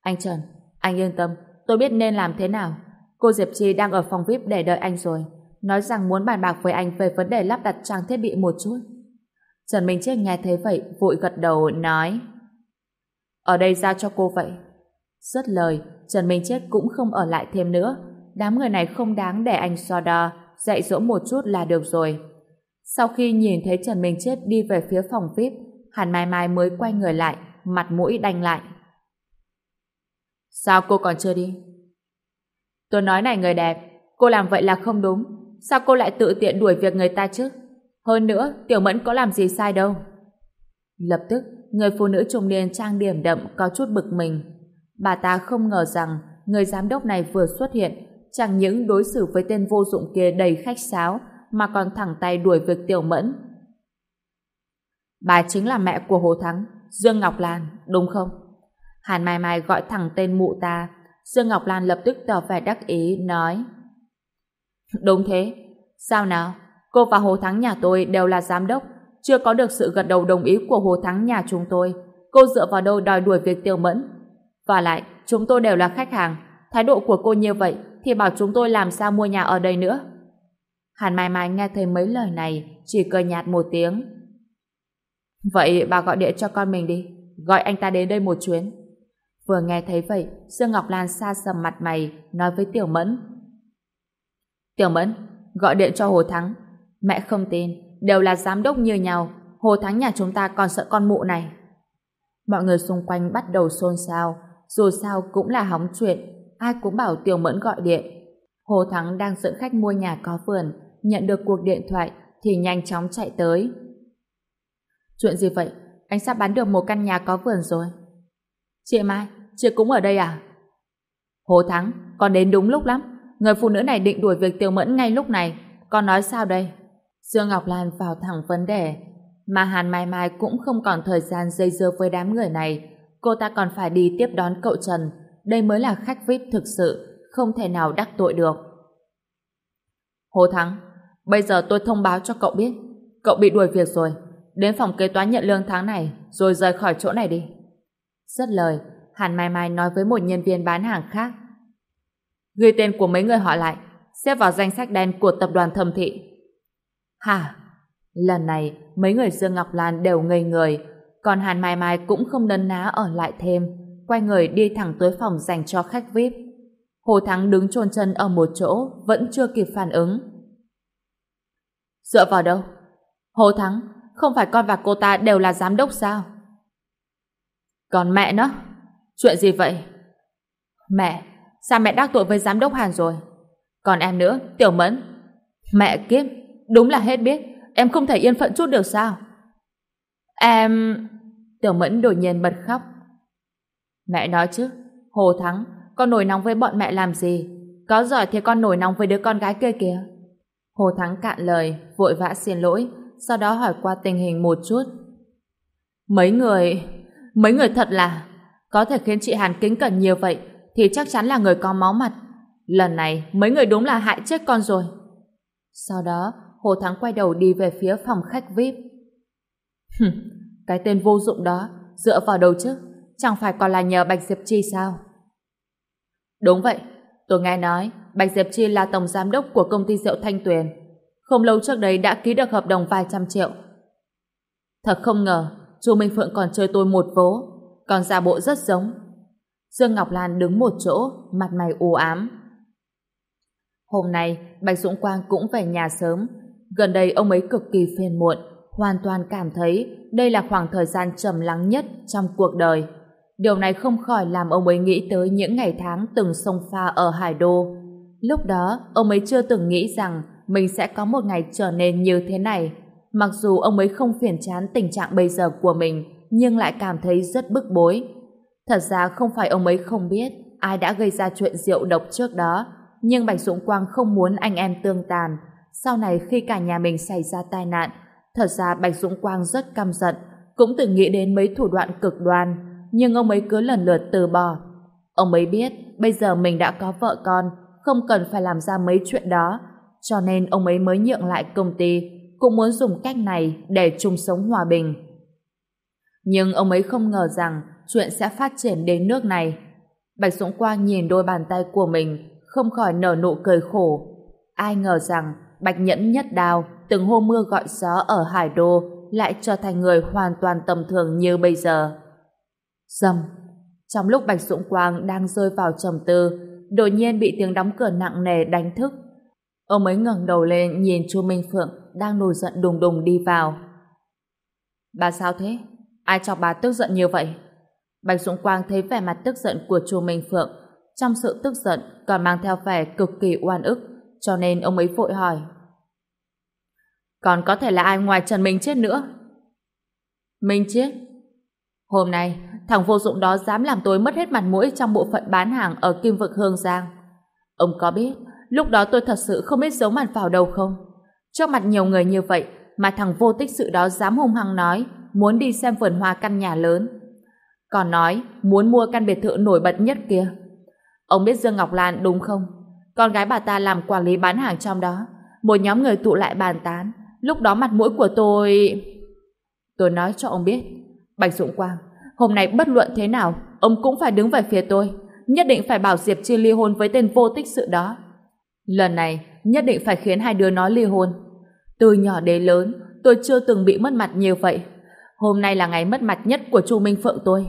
Speaker 1: Anh Trần, anh yên tâm, tôi biết nên làm thế nào. Cô Diệp Chi đang ở phòng VIP để đợi anh rồi. Nói rằng muốn bàn bạc với anh về vấn đề lắp đặt trang thiết bị một chút. Trần Minh Chết nghe thế vậy, vội gật đầu, nói Ở đây ra cho cô vậy. Rất lời, Trần Minh Chết cũng không ở lại thêm nữa. Đám người này không đáng để anh so đo, dạy dỗ một chút là được rồi. Sau khi nhìn thấy Trần Minh Chết đi về phía phòng VIP, Hàn Mai Mai mới quay người lại, mặt mũi đanh lại. Sao cô còn chưa đi? Tôi nói này người đẹp, cô làm vậy là không đúng. Sao cô lại tự tiện đuổi việc người ta chứ? Hơn nữa, Tiểu Mẫn có làm gì sai đâu. Lập tức, người phụ nữ trung niên trang điểm đậm có chút bực mình. Bà ta không ngờ rằng người giám đốc này vừa xuất hiện, chẳng những đối xử với tên vô dụng kia đầy khách sáo, mà còn thẳng tay đuổi việc Tiểu Mẫn. Bà chính là mẹ của Hồ Thắng, Dương Ngọc Lan, đúng không? Hàn Mai Mai gọi thẳng tên mụ ta. Dương Ngọc Lan lập tức tỏ vẻ đắc ý, nói Đúng thế. Sao nào? Cô và Hồ Thắng nhà tôi đều là giám đốc, chưa có được sự gật đầu đồng ý của Hồ Thắng nhà chúng tôi. Cô dựa vào đâu đòi đuổi việc tiêu mẫn? Và lại, chúng tôi đều là khách hàng. Thái độ của cô như vậy thì bảo chúng tôi làm sao mua nhà ở đây nữa. Hàn Mai Mai nghe thấy mấy lời này, chỉ cười nhạt một tiếng. Vậy bà gọi điện cho con mình đi, gọi anh ta đến đây một chuyến. Vừa nghe thấy vậy, Dương Ngọc Lan xa sầm mặt mày, nói với Tiểu Mẫn. Tiểu Mẫn, gọi điện cho Hồ Thắng, Mẹ không tin, đều là giám đốc như nhau, Hồ Thắng nhà chúng ta còn sợ con mụ này. Mọi người xung quanh bắt đầu xôn xao, dù sao cũng là hóng chuyện, ai cũng bảo Tiểu Mẫn gọi điện. Hồ Thắng đang dẫn khách mua nhà có vườn, nhận được cuộc điện thoại thì nhanh chóng chạy tới. Chuyện gì vậy? Anh sắp bán được một căn nhà có vườn rồi. Chị Mai, chị cũng ở đây à? Hồ Thắng, con đến đúng lúc lắm. Người phụ nữ này định đuổi việc Tiểu Mẫn ngay lúc này. Con nói sao đây? Dương Ngọc Lan vào thẳng vấn đề. Mà Hàn Mai Mai cũng không còn thời gian dây dưa với đám người này. Cô ta còn phải đi tiếp đón cậu Trần. Đây mới là khách VIP thực sự, không thể nào đắc tội được. Hồ Thắng, bây giờ tôi thông báo cho cậu biết. Cậu bị đuổi việc rồi. Đến phòng kế toán nhận lương tháng này, rồi rời khỏi chỗ này đi. Rất lời, Hàn Mai Mai nói với một nhân viên bán hàng khác. Ghi tên của mấy người họ lại, xếp vào danh sách đen của tập đoàn thẩm thị. Hả? Lần này, mấy người Dương Ngọc Lan đều ngây người, còn Hàn Mai Mai cũng không nấn ná ở lại thêm, quay người đi thẳng tới phòng dành cho khách VIP. Hồ Thắng đứng chôn chân ở một chỗ, vẫn chưa kịp phản ứng. Dựa vào đâu? Hồ Thắng, không phải con và cô ta đều là giám đốc sao? Còn mẹ nó? Chuyện gì vậy? Mẹ, sao mẹ đắc tội với giám đốc Hàn rồi? Còn em nữa, Tiểu Mẫn. Mẹ kiếp, Đúng là hết biết, em không thể yên phận chút được sao? Em... Tiểu Mẫn đột nhiên bật khóc. Mẹ nói chứ, Hồ Thắng, con nổi nóng với bọn mẹ làm gì? Có giỏi thì con nổi nóng với đứa con gái kia kìa. Hồ Thắng cạn lời, vội vã xin lỗi, sau đó hỏi qua tình hình một chút. Mấy người... Mấy người thật là... Có thể khiến chị Hàn kính cẩn nhiều vậy thì chắc chắn là người có máu mặt. Lần này mấy người đúng là hại chết con rồi. Sau đó Hồ Thắng quay đầu đi về phía phòng khách VIP. cái tên vô dụng đó, dựa vào đâu chứ? Chẳng phải còn là nhờ Bạch Diệp Chi sao? Đúng vậy, tôi nghe nói Bạch Diệp Chi là tổng giám đốc của công ty rượu Thanh Tuyền. Không lâu trước đấy đã ký được hợp đồng vài trăm triệu. Thật không ngờ,
Speaker 2: Chu Minh Phượng còn chơi tôi một vố, còn giả bộ rất giống. Dương Ngọc Lan đứng một chỗ, mặt mày u ám. Hôm nay, Bạch Dũng Quang cũng về nhà sớm. Gần đây ông ấy cực kỳ phiền muộn, hoàn toàn cảm thấy đây là khoảng thời gian trầm lắng nhất trong cuộc đời. Điều này không khỏi làm ông ấy nghĩ tới những ngày tháng từng sông pha ở Hải Đô. Lúc đó, ông ấy chưa từng nghĩ rằng mình sẽ có một ngày trở nên như thế này. Mặc dù ông ấy không phiền chán tình trạng bây giờ của mình, nhưng lại cảm thấy rất bức bối. Thật ra không phải ông ấy không biết ai đã gây ra chuyện rượu độc trước đó, nhưng Bạch Dũng Quang không muốn anh em tương tàn. Sau này khi cả nhà mình xảy ra tai nạn, thật ra Bạch Dũng Quang rất căm giận, cũng từng nghĩ đến mấy thủ đoạn cực đoan, nhưng ông ấy cứ lần lượt từ bỏ. Ông ấy biết bây giờ mình đã có vợ con, không cần phải làm ra mấy chuyện đó, cho nên ông ấy mới nhượng lại công ty, cũng muốn dùng cách này để chung sống hòa bình. Nhưng ông ấy không ngờ rằng chuyện sẽ phát triển đến nước này. Bạch Dũng Quang nhìn đôi bàn tay của mình, không khỏi nở nụ cười khổ. Ai ngờ rằng Bạch Nhẫn Nhất Đào từng hô mưa gọi gió ở Hải Đô lại trở thành người hoàn toàn tầm thường như bây giờ. Dầm. Trong lúc Bạch Dũng Quang đang rơi vào trầm tư, đột nhiên bị tiếng đóng cửa nặng nề đánh thức. Ông ấy ngẩng đầu lên nhìn Chu Minh Phượng đang nổi giận đùng đùng đi vào. Bà sao thế? Ai cho bà tức giận như vậy? Bạch Dũng Quang thấy vẻ mặt tức giận của Chu Minh Phượng, trong sự tức giận còn mang theo vẻ cực kỳ oan ức, cho nên ông ấy vội hỏi. Còn có thể là ai ngoài Trần Minh Chết nữa? Minh Chết? Hôm nay, thằng vô dụng đó dám làm tôi mất hết mặt mũi trong bộ phận bán hàng ở Kim Vực Hương Giang. Ông có biết, lúc đó tôi thật sự không biết giấu mặt vào đâu không? Trước mặt nhiều người như vậy, mà thằng vô tích sự đó dám hung hăng nói muốn đi xem vườn hoa căn nhà lớn. Còn nói muốn mua căn biệt thự nổi bật nhất kia. Ông biết Dương Ngọc Lan đúng không? Con gái bà ta làm quản lý bán hàng trong đó. Một nhóm người tụ lại bàn tán. Lúc đó mặt mũi của tôi... Tôi nói cho ông biết. Bạch Dũng Quang, hôm nay bất luận thế nào, ông cũng phải đứng về phía tôi. Nhất định phải bảo Diệp Chi ly hôn với tên vô tích sự đó. Lần này, nhất định phải khiến hai đứa nó ly hôn. Từ nhỏ đến lớn, tôi chưa từng bị mất mặt nhiều vậy. Hôm nay là ngày mất mặt nhất của Chu Minh Phượng tôi.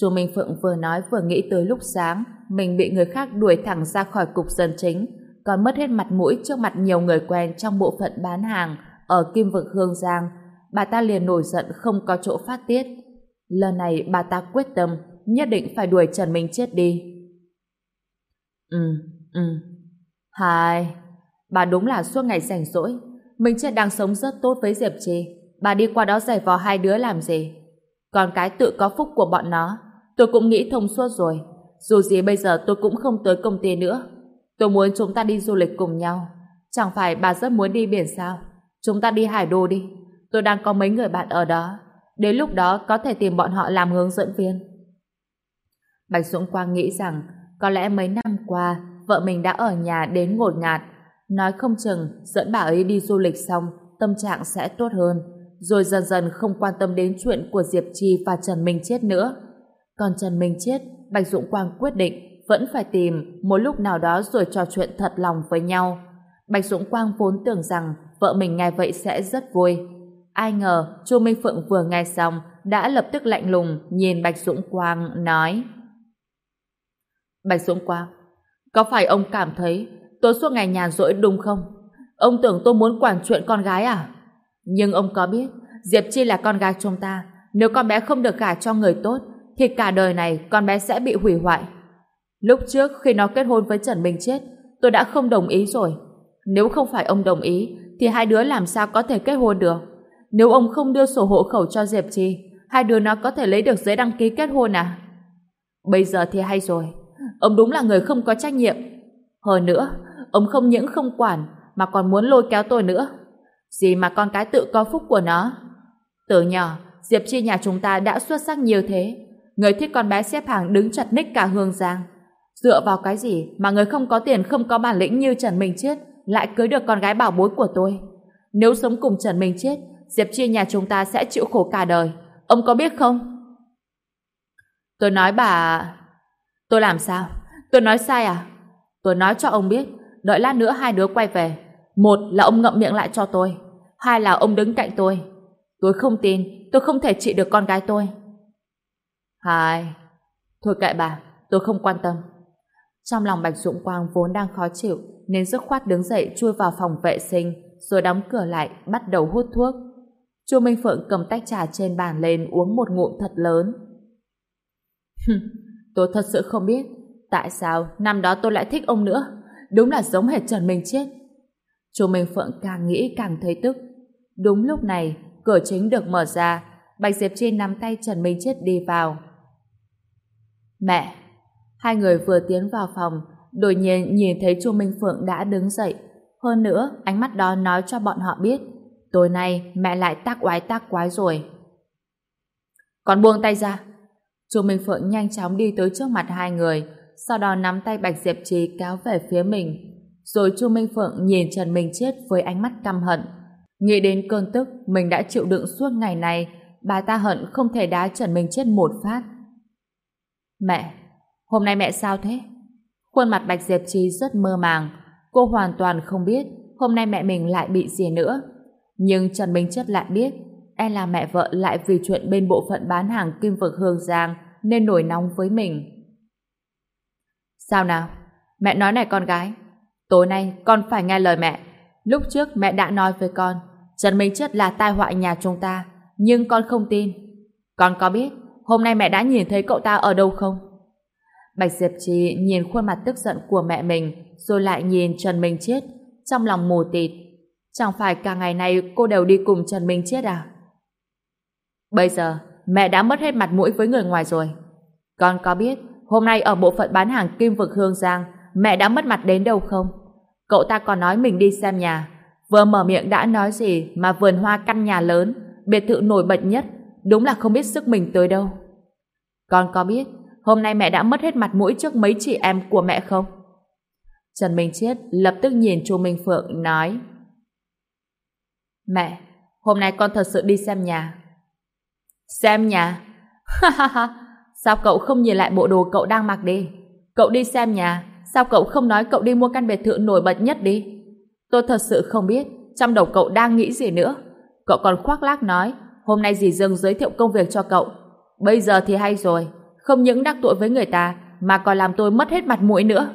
Speaker 2: Chu Minh Phượng vừa nói vừa nghĩ tới lúc sáng mình bị người khác đuổi thẳng ra khỏi cục dân chính, còn mất hết mặt mũi trước mặt nhiều người quen trong bộ phận bán hàng ở Kim Vực Hương Giang. Bà ta liền nổi giận không có chỗ phát tiết. Lần này bà ta quyết tâm nhất định phải đuổi Trần Minh chết đi. Ừ, ừ. Hai, bà đúng là suốt ngày rảnh rỗi. Mình chết đang sống rất tốt với Diệp Trì. Bà đi qua đó giải vò hai đứa làm gì? Còn cái tự có phúc của bọn nó, tôi cũng nghĩ thông suốt rồi. Dù gì bây giờ tôi cũng không tới công ty nữa. Tôi muốn chúng ta đi du lịch cùng nhau. Chẳng phải bà rất muốn đi biển sao? Chúng ta đi Hải Đô đi. Tôi đang có mấy người bạn ở đó. Đến lúc đó có thể tìm bọn họ làm hướng dẫn viên. Bạch Dũng Quang nghĩ rằng có lẽ mấy năm qua vợ mình đã ở nhà đến ngột ngạt. Nói không chừng dẫn bà ấy đi du lịch xong tâm trạng sẽ tốt hơn rồi dần dần không quan tâm đến chuyện của Diệp Trì và Trần Minh Chết nữa. Còn Trần Minh Chết, Bạch Dũng Quang quyết định vẫn phải tìm một lúc nào đó rồi trò chuyện thật lòng với nhau. Bạch Dũng Quang vốn tưởng rằng vợ mình nghe vậy sẽ rất vui. Ai ngờ Chu Minh Phượng vừa nghe xong đã lập tức lạnh lùng nhìn Bạch Dũng Quang nói Bạch Dũng Quang có phải ông cảm thấy tôi suốt ngày nhàn rỗi đúng không? Ông tưởng tôi muốn quản chuyện con gái à? Nhưng ông có biết, Diệp Chi là con gái chúng ta. Nếu con bé không được gả cho người tốt, thì cả đời này con bé sẽ bị hủy hoại. Lúc trước khi nó kết hôn với Trần Minh Chết, tôi đã không đồng ý rồi. Nếu không phải ông đồng ý, thì hai đứa làm sao có thể kết hôn được? Nếu ông không đưa sổ hộ khẩu cho Diệp Chi, hai đứa nó có thể lấy được giấy đăng ký kết hôn à? Bây giờ thì hay rồi. Ông đúng là người không có trách nhiệm. Hơn nữa, ông không những không quản, mà còn muốn lôi kéo tôi nữa. Gì mà con cái tự có phúc của nó. Từ nhỏ, Diệp Chi nhà chúng ta đã xuất sắc nhiều thế. Người thích con bé xếp hàng đứng chặt ních cả hương giang. Dựa vào cái gì mà người không có tiền không có bản lĩnh như Trần Minh Chết lại cưới được con gái bảo bối của tôi. Nếu sống cùng Trần Minh Chết, Diệp Chi nhà chúng ta sẽ chịu khổ cả đời. Ông có biết không? Tôi nói bà... Tôi làm sao? Tôi nói sai à? Tôi nói cho ông biết, đợi lát nữa hai đứa quay về. Một là ông ngậm miệng lại cho tôi. Hai là ông đứng cạnh tôi. Tôi không tin, tôi không thể trị được con gái tôi.
Speaker 1: Hai. Thôi kệ bà, tôi không quan tâm. Trong lòng Bạch Dũng Quang vốn đang khó chịu, nên dứt khoát đứng dậy chui vào phòng vệ sinh, rồi đóng cửa lại, bắt đầu hút thuốc. Chu Minh Phượng cầm tách trà trên bàn lên uống một ngụm thật lớn. tôi thật sự không biết tại sao năm đó tôi lại thích ông nữa. Đúng là giống hệt Trần Minh Chết. Chu Minh Phượng càng nghĩ càng thấy tức. Đúng lúc này, cửa chính được mở ra, Bạch Diệp Chi nắm tay Trần Minh Chết đi vào. Mẹ! Hai người vừa tiến vào phòng, đột nhiên nhìn thấy Chu Minh Phượng đã đứng dậy. Hơn nữa, ánh mắt đó nói cho bọn họ biết, tối nay mẹ lại tác oái tác quái rồi. Còn buông tay ra. Chu Minh Phượng nhanh chóng đi tới trước mặt hai người, sau đó nắm tay Bạch Diệp Trì kéo về phía mình. Rồi Chu Minh Phượng nhìn Trần Minh Chết với ánh mắt căm hận. Nghĩ đến cơn tức mình đã chịu đựng suốt ngày này, bà ta hận không thể đá Trần Minh Chết một phát. Mẹ, hôm nay mẹ sao thế? Khuôn mặt Bạch Diệp Trì rất mơ màng. Cô hoàn toàn không biết hôm nay mẹ mình lại bị gì nữa. Nhưng Trần Minh Chất lại biết e là mẹ vợ lại vì chuyện bên bộ phận bán hàng kim vực Hương Giang nên nổi nóng với mình. Sao nào? Mẹ nói này con gái. Tối nay con phải nghe lời mẹ. Lúc trước mẹ đã nói với con, Trần Minh Chất là tai họa nhà chúng ta, nhưng con không tin. Con có biết hôm nay mẹ đã nhìn thấy cậu ta ở đâu không? Bạch Diệp Trì nhìn khuôn mặt tức giận của mẹ mình, rồi lại nhìn Trần Minh Chết trong lòng mù tịt. Chẳng phải cả ngày này cô đều đi cùng Trần Minh Chết à? Bây giờ mẹ đã mất hết mặt mũi với người ngoài rồi. Con có biết hôm nay ở bộ phận bán hàng Kim Vực Hương Giang mẹ đã mất mặt đến đâu không? Cậu ta còn nói mình đi xem nhà. Vừa mở miệng đã nói gì mà vườn hoa căn nhà lớn, biệt thự nổi bật nhất, đúng là không biết sức mình tới đâu. Con có biết hôm nay mẹ đã mất hết mặt mũi trước mấy chị em của mẹ không? Trần Minh Chiết lập tức nhìn chu Minh Phượng nói Mẹ, hôm nay con thật sự đi xem nhà. Xem nhà? Ha ha ha, sao cậu không nhìn lại bộ đồ cậu đang mặc đi? Cậu đi xem nhà, sao cậu không nói cậu đi mua căn biệt thự nổi bật nhất đi? Tôi thật sự không biết trong đầu cậu đang nghĩ gì nữa. Cậu còn khoác lác nói hôm nay dì Dương giới thiệu công việc cho cậu. Bây giờ thì hay rồi, không những đắc tội với người ta mà còn làm tôi mất hết mặt mũi nữa.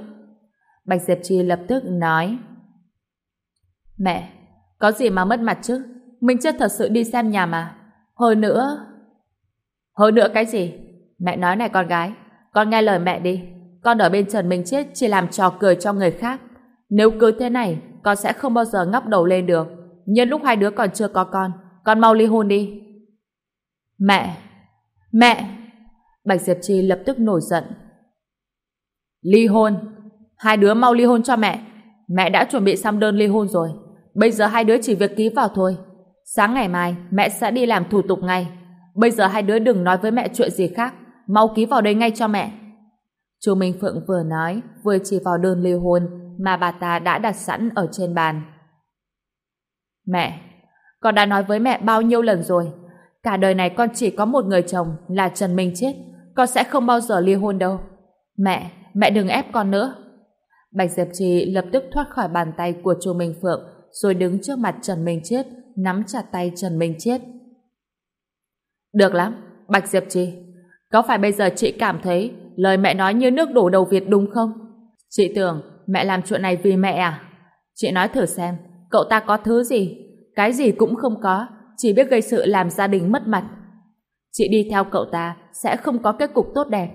Speaker 1: Bạch Diệp Chi lập tức nói Mẹ, có gì mà mất mặt chứ? Mình chưa thật sự đi xem nhà mà. Hơn nữa... Hơn nữa cái gì? Mẹ nói này con gái, con nghe lời mẹ đi. Con ở bên Trần Minh Chết chỉ làm trò cười cho người khác. Nếu cứ thế này, con sẽ không bao giờ ngóc đầu lên được. Nhân lúc hai đứa còn chưa có con, con mau ly hôn đi. Mẹ! Mẹ! Bạch Diệp Chi lập tức nổi giận. Ly hôn! Hai đứa mau ly hôn cho mẹ. Mẹ đã chuẩn bị xong đơn ly hôn rồi. Bây giờ hai đứa chỉ việc ký vào thôi. Sáng ngày mai, mẹ sẽ đi làm thủ tục ngay. Bây giờ hai đứa đừng nói với mẹ chuyện gì khác. Mau ký vào đây ngay cho mẹ. Chú Minh Phượng vừa nói, vừa chỉ vào đơn ly hôn mà bà ta đã đặt sẵn ở trên bàn. Mẹ, con đã nói với mẹ bao nhiêu lần rồi. Cả đời này con chỉ có một người chồng là Trần Minh Chết. Con sẽ không bao giờ ly hôn đâu. Mẹ, mẹ đừng ép con nữa. Bạch Diệp Trì lập tức thoát khỏi bàn tay của Chu Minh Phượng rồi đứng trước mặt Trần Minh Chết nắm chặt tay Trần Minh Chết. Được lắm, Bạch Diệp Trì. Có phải bây giờ chị cảm thấy lời mẹ nói như nước đổ đầu Việt đúng không? Chị tưởng mẹ làm chuyện này vì mẹ à? Chị nói thử xem, cậu ta có thứ gì? Cái gì cũng không có, chỉ biết gây sự làm gia đình mất mặt. Chị đi theo cậu ta sẽ không có kết cục tốt đẹp.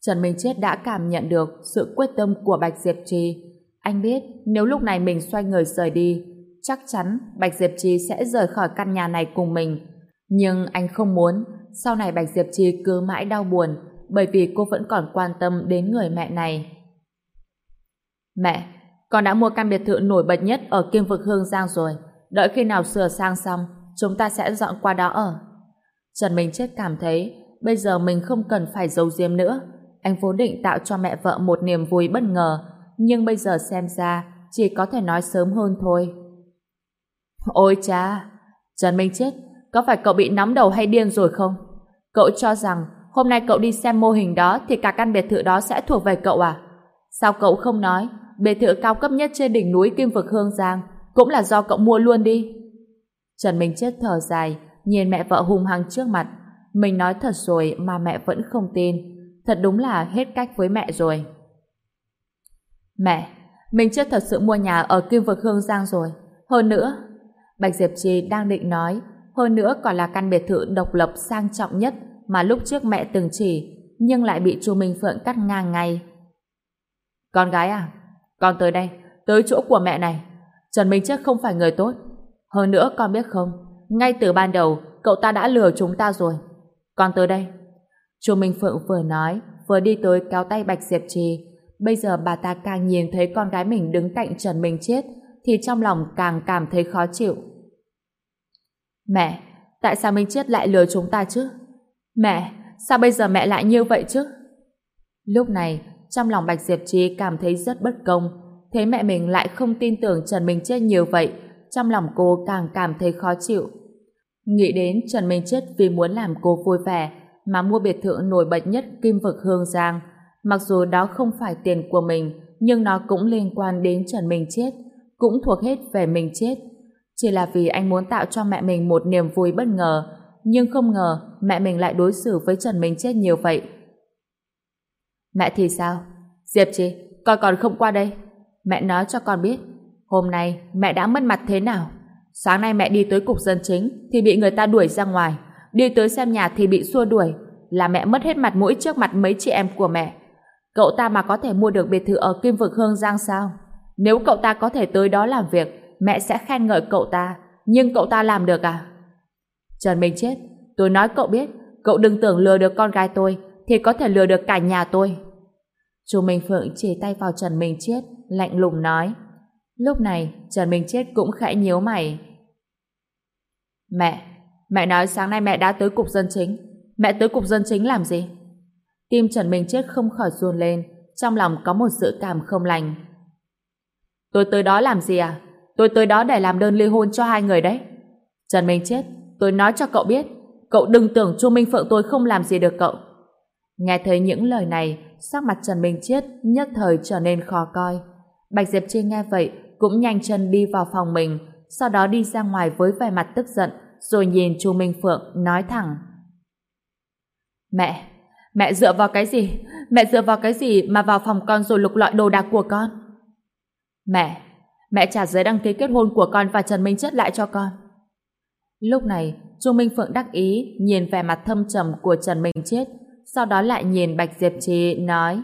Speaker 1: Trần Minh Chết đã cảm nhận được sự quyết tâm của Bạch Diệp Trì. Anh biết nếu lúc này mình xoay người rời đi, chắc chắn Bạch Diệp Trì sẽ rời khỏi căn nhà này cùng mình. Nhưng anh không muốn sau này Bạch Diệp Trì cứ mãi đau buồn bởi vì cô vẫn còn quan tâm đến người mẹ này. Mẹ, con đã mua căn biệt thự nổi bật nhất ở Kim Vực Hương Giang rồi. Đợi khi nào sửa sang xong, chúng ta sẽ dọn qua đó ở. Trần Minh Chết cảm thấy bây giờ mình không cần phải giấu diêm nữa. Anh vốn định tạo cho mẹ vợ một niềm vui bất ngờ, nhưng bây giờ xem ra chỉ có thể nói sớm hơn thôi. Ôi cha! Trần Minh Chết, có phải cậu bị nóng đầu hay điên rồi không? Cậu cho rằng hôm nay cậu đi xem mô hình đó thì cả căn biệt thự đó sẽ thuộc về cậu à? Sao cậu không nói biệt thự cao cấp nhất trên đỉnh núi Kim Vực Hương Giang cũng là do cậu mua luôn đi? Trần Minh Chết thở dài, nhìn mẹ vợ hung hăng trước mặt. Mình nói thật rồi mà mẹ vẫn không tin. Thật đúng là hết cách với mẹ rồi. Mẹ, mình chưa thật sự mua nhà ở Kim Vực Hương Giang rồi. Hơn nữa, Bạch Diệp Trì đang định nói, hơn nữa còn là căn biệt thự độc lập sang trọng nhất mà lúc trước mẹ từng chỉ, nhưng lại bị chu Minh Phượng cắt ngang ngay. Con gái à, con tới đây, tới chỗ của mẹ này. Trần Minh Chất không phải người tốt. Hơn nữa con biết không, ngay từ ban đầu cậu ta đã lừa chúng ta rồi. Con tới đây. Chu Minh Phượng vừa nói, vừa đi tới kéo tay Bạch Diệp Trì. Bây giờ bà ta càng nhìn thấy con gái mình đứng cạnh Trần Minh Chết, thì trong lòng càng cảm thấy khó chịu. Mẹ, tại sao Minh Chết lại lừa chúng ta chứ? Mẹ, sao bây giờ mẹ lại như vậy chứ? Lúc này, trong lòng Bạch Diệp Trì cảm thấy rất bất công. Thấy mẹ mình lại không tin tưởng Trần Minh Chết nhiều vậy, trong lòng cô càng cảm thấy khó chịu. Nghĩ đến Trần Minh Chết vì muốn làm cô vui vẻ mà mua biệt thự nổi bật nhất Kim Vực Hương Giang. Mặc dù đó không phải tiền của mình, nhưng nó cũng liên quan đến Trần Minh Chết, cũng thuộc hết về mình chết. Chỉ là vì anh muốn tạo cho mẹ mình một niềm vui bất ngờ, nhưng không ngờ mẹ mình lại đối xử với Trần Minh Chết nhiều vậy. Mẹ thì sao? Diệp chị, con còn không qua đây. Mẹ nói cho con biết, hôm nay mẹ đã mất mặt thế nào? Sáng nay mẹ đi tới cục dân chính thì bị người ta đuổi ra ngoài, đi tới xem nhà thì bị xua đuổi, là mẹ mất hết mặt mũi trước mặt mấy chị em của mẹ. Cậu ta mà có thể mua được biệt thự ở Kim Vực Hương Giang sao? Nếu cậu ta có thể tới đó làm việc, mẹ sẽ khen ngợi cậu ta, nhưng cậu ta làm được à? Trần Minh chết, tôi nói cậu biết, cậu đừng tưởng lừa được con gái tôi, thì có thể lừa được cả nhà tôi. Chu Minh Phượng chỉ tay vào Trần Minh Chết, lạnh lùng nói. Lúc này, Trần Minh Chết cũng khẽ nhíu mày. Mẹ, mẹ nói sáng nay mẹ đã tới cục dân chính. Mẹ tới cục dân chính làm gì? Tim Trần Minh Chết không khỏi run lên, trong lòng có một sự cảm không lành. Tôi tới đó làm gì à? Tôi tới đó để làm đơn ly hôn cho hai người đấy. Trần Minh Chết, tôi nói cho cậu biết, cậu đừng tưởng Chu Minh Phượng tôi không làm gì được cậu. Nghe thấy những lời này, sắc mặt Trần Minh Chết nhất thời trở nên khó coi. Bạch Diệp Chi nghe vậy, cũng nhanh chân đi vào phòng mình, sau đó đi ra ngoài với vẻ mặt tức giận, rồi nhìn Chu Minh Phượng nói thẳng. Mẹ, mẹ dựa vào cái gì? Mẹ dựa vào cái gì mà vào phòng con rồi lục lọi đồ đạc của con? Mẹ, mẹ trả giấy đăng ký kết hôn của con và Trần Minh Chết lại cho con. Lúc này, Chu Minh Phượng đắc ý nhìn vẻ mặt thâm trầm của Trần Minh Chết, sau đó lại nhìn Bạch Diệp Trì nói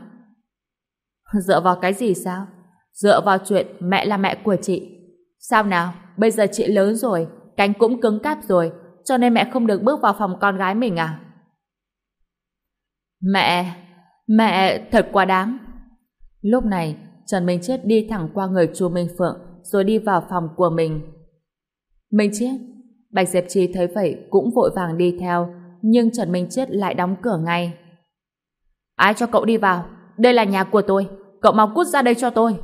Speaker 1: Dựa vào cái gì sao? Dựa vào chuyện mẹ là mẹ của chị. Sao nào? Bây giờ chị lớn rồi, cánh cũng cứng cáp rồi, cho nên mẹ không được bước vào phòng con gái mình à? Mẹ, mẹ thật quá đáng. Lúc này, Trần Minh Chết đi thẳng qua người chu Minh Phượng rồi đi vào phòng của mình. Minh Chết, Bạch Diệp Trì thấy vậy cũng vội vàng đi theo, nhưng Trần Minh Chết lại đóng cửa ngay. Ai cho cậu đi vào? Đây là nhà của tôi, cậu mau cút ra đây cho tôi.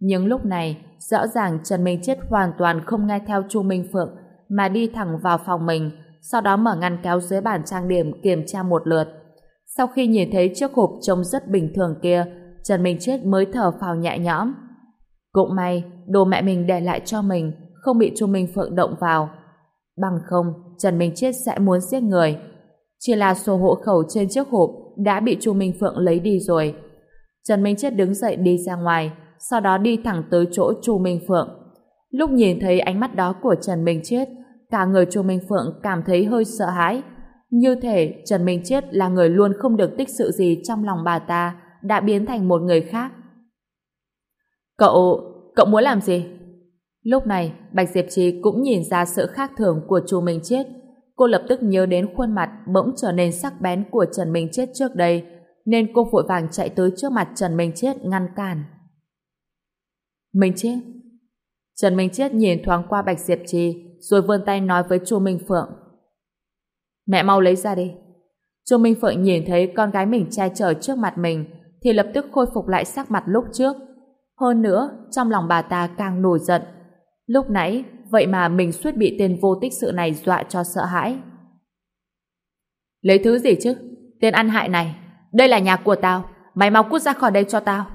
Speaker 1: Nhưng lúc này, rõ ràng Trần Minh Chết hoàn toàn không nghe theo Chu Minh Phượng mà đi thẳng vào phòng mình, sau đó mở ngăn kéo dưới bàn trang điểm kiểm tra một lượt. Sau khi nhìn thấy chiếc hộp trông rất bình thường kia, Trần Minh Chết mới thở phào nhẹ nhõm. Cũng may, đồ mẹ mình để lại cho mình không bị Chu Minh Phượng động vào. Bằng không, Trần Minh Chết sẽ muốn giết người. Chỉ là sổ hộ khẩu trên chiếc hộp đã bị Chu Minh Phượng lấy đi rồi. Trần Minh Chết đứng dậy đi ra ngoài, sau đó đi thẳng tới chỗ Chu Minh Phượng. Lúc nhìn thấy ánh mắt đó của Trần Minh Chết, cả người Chu Minh Phượng cảm thấy hơi sợ hãi. Như thể Trần Minh Chết là người luôn không được tích sự gì trong lòng bà ta, đã biến thành một người khác. Cậu, cậu muốn làm gì? Lúc này, Bạch Diệp Trì cũng nhìn ra sự khác thường của Chu Minh Chết. Cô lập tức nhớ đến khuôn mặt bỗng trở nên sắc bén của Trần Minh Chết trước đây, nên cô vội vàng chạy tới trước mặt Trần Minh Chết ngăn cản. Minh Chết Trần Minh Chết nhìn thoáng qua Bạch Diệp Trì, rồi vươn tay nói với Chu Minh Phượng. Mẹ mau lấy ra đi. Chu Minh Phượng nhìn thấy con gái mình che chở trước mặt mình, thì lập tức khôi phục lại sắc mặt lúc trước. Hơn nữa, trong lòng bà ta càng nổi giận. Lúc nãy, vậy mà mình suýt bị tên vô tích sự này dọa cho sợ hãi. Lấy thứ gì chứ? Tên ăn hại này. Đây là nhà của tao. Mày mau cút ra khỏi đây cho tao.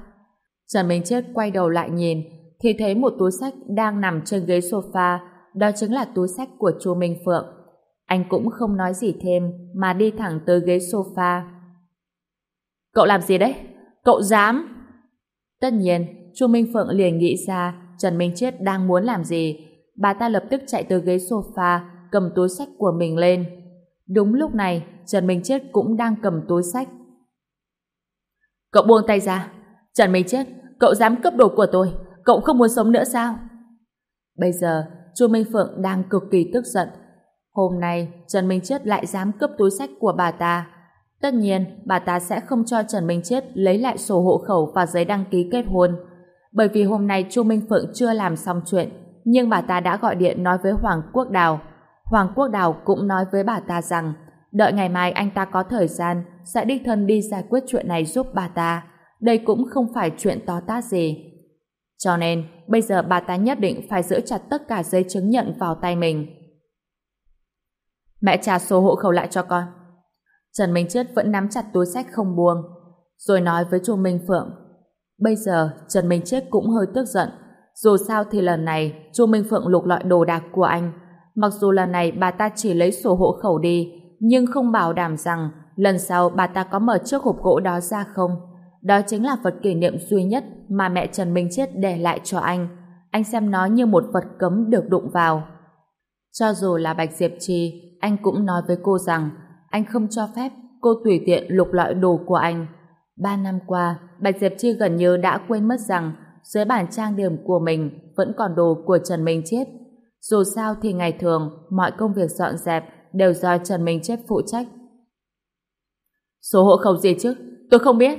Speaker 1: Trần Minh Chết quay đầu lại nhìn, thì thấy một túi sách đang nằm trên ghế sofa, đó chính là túi sách của chu Minh Phượng. Anh cũng không nói gì thêm mà đi thẳng tới ghế sofa.
Speaker 2: Cậu làm gì đấy? Cậu dám?
Speaker 1: Tất nhiên, chu Minh Phượng liền nghĩ ra Trần Minh Chết đang muốn làm gì. Bà ta lập tức chạy tới ghế sofa cầm túi sách của mình lên. Đúng lúc này, Trần Minh Chết cũng đang cầm túi sách.
Speaker 2: Cậu buông tay ra. Trần Minh Chết, cậu dám cướp đồ của tôi. Cậu không muốn sống nữa sao?
Speaker 1: Bây giờ, Chu Minh Phượng đang cực kỳ tức giận. Hôm nay, Trần Minh Chết lại dám cướp túi sách của bà ta. Tất nhiên, bà ta sẽ không cho Trần Minh Chết lấy lại sổ hộ khẩu và giấy đăng ký kết hôn. Bởi vì hôm nay Chu Minh Phượng chưa làm xong chuyện, nhưng bà ta đã gọi điện nói với Hoàng Quốc Đào. Hoàng Quốc Đào cũng nói với bà ta rằng đợi ngày mai anh ta có thời gian sẽ đích thân đi giải quyết chuyện này giúp bà ta. Đây cũng không phải chuyện to tát gì. Cho nên, bây giờ bà ta nhất định phải giữ chặt tất cả giấy chứng nhận vào tay mình.
Speaker 2: Mẹ trả số hộ khẩu lại cho con.
Speaker 1: Trần Minh Chết vẫn nắm chặt túi sách không buông, rồi nói với Chu Minh Phượng. Bây giờ, Trần Minh Chết cũng hơi tức giận. Dù sao thì lần này, Chu Minh Phượng lục lọi đồ đạc của anh. Mặc dù lần này bà ta chỉ lấy sổ hộ khẩu đi, nhưng không bảo đảm rằng lần sau bà ta có mở chiếc hộp gỗ đó ra không. Đó chính là vật kỷ niệm duy nhất mà mẹ Trần Minh Chết để lại cho anh. Anh xem nó như một vật cấm được đụng vào. Cho dù là Bạch Diệp Trì, anh cũng nói với cô rằng anh không cho phép cô tùy tiện lục lọi đồ của anh. Ba năm qua, Bạch Diệp Chi gần như đã quên mất rằng dưới bản trang điểm của mình vẫn còn đồ của Trần Minh Chết. Dù sao thì ngày thường, mọi công việc dọn dẹp đều do Trần Minh Chết phụ trách.
Speaker 2: Số hộ khẩu gì chứ? Tôi không biết.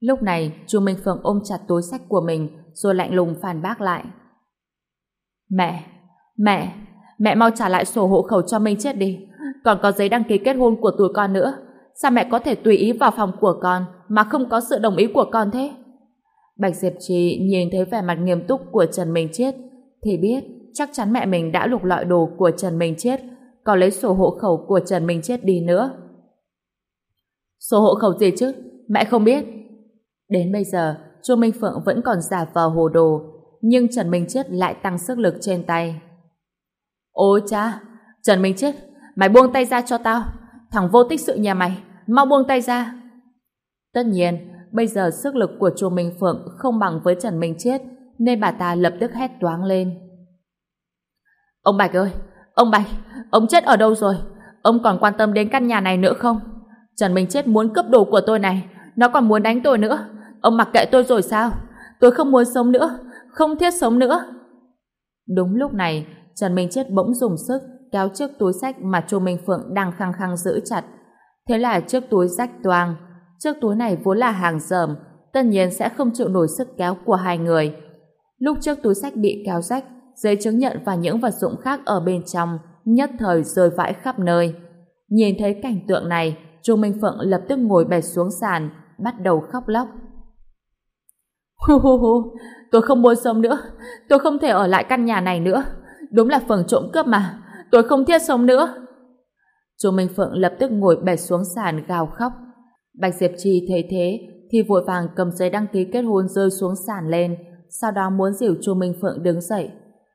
Speaker 1: Lúc này, chu Minh Phượng ôm chặt túi sách của mình rồi lạnh lùng phản bác lại.
Speaker 2: Mẹ, mẹ, mẹ mau trả lại sổ hộ khẩu cho Minh Chết đi. Còn có giấy đăng ký kết hôn của tụi con nữa. Sao mẹ có thể tùy ý vào phòng của con mà không có sự đồng ý của con thế?
Speaker 1: Bạch Diệp Trì nhìn thấy vẻ mặt nghiêm túc của Trần Minh Chết thì biết chắc chắn mẹ mình đã lục lọi đồ của Trần Minh Chết còn lấy sổ hộ khẩu của Trần Minh Chết đi nữa.
Speaker 2: Sổ hộ khẩu gì chứ? Mẹ không biết.
Speaker 1: Đến bây giờ, Chu Minh Phượng vẫn còn giả vờ hồ đồ, nhưng Trần Minh Chết lại tăng sức lực trên tay.
Speaker 2: Ôi cha, Trần Minh Chết, mày buông tay ra cho tao. Thằng vô tích sự nhà mày, mau buông tay ra.
Speaker 1: Tất nhiên, bây giờ sức lực của chùa Minh Phượng không bằng với Trần Minh Chết, nên bà ta lập tức hét toáng lên.
Speaker 2: Ông Bạch ơi, ông Bạch, ông chết ở đâu rồi? Ông còn quan tâm đến căn nhà này nữa không? Trần Minh Chết muốn cướp đồ của tôi này, nó còn muốn đánh tôi nữa. Ông mặc kệ tôi rồi sao? Tôi không muốn sống nữa, không thiết sống nữa.
Speaker 1: Đúng lúc này, Trần Minh Chết bỗng dùng sức kéo chiếc túi sách mà Chu Minh Phượng đang khăng khăng giữ chặt. Thế là chiếc túi rách toang. Chiếc túi này vốn là hàng dởm, tất nhiên sẽ không chịu nổi sức kéo của hai người. Lúc chiếc túi sách bị kéo rách, giấy chứng nhận và những vật dụng khác ở bên trong nhất thời rơi vãi khắp nơi. Nhìn thấy cảnh tượng này, Chu Minh Phượng lập tức ngồi bệt xuống sàn, bắt đầu khóc lóc.
Speaker 2: Hu hu hu, tôi không muốn sống nữa, tôi không thể ở lại căn nhà này nữa. Đúng là phường trộm cướp mà, tôi không thiết sống nữa.
Speaker 1: Chu Minh Phượng lập tức ngồi bệt xuống sàn gào khóc. Bạch Diệp Trì thấy thế thì vội vàng cầm giấy đăng ký kết hôn rơi xuống sàn lên, sau đó muốn dìu Chu Minh Phượng đứng dậy.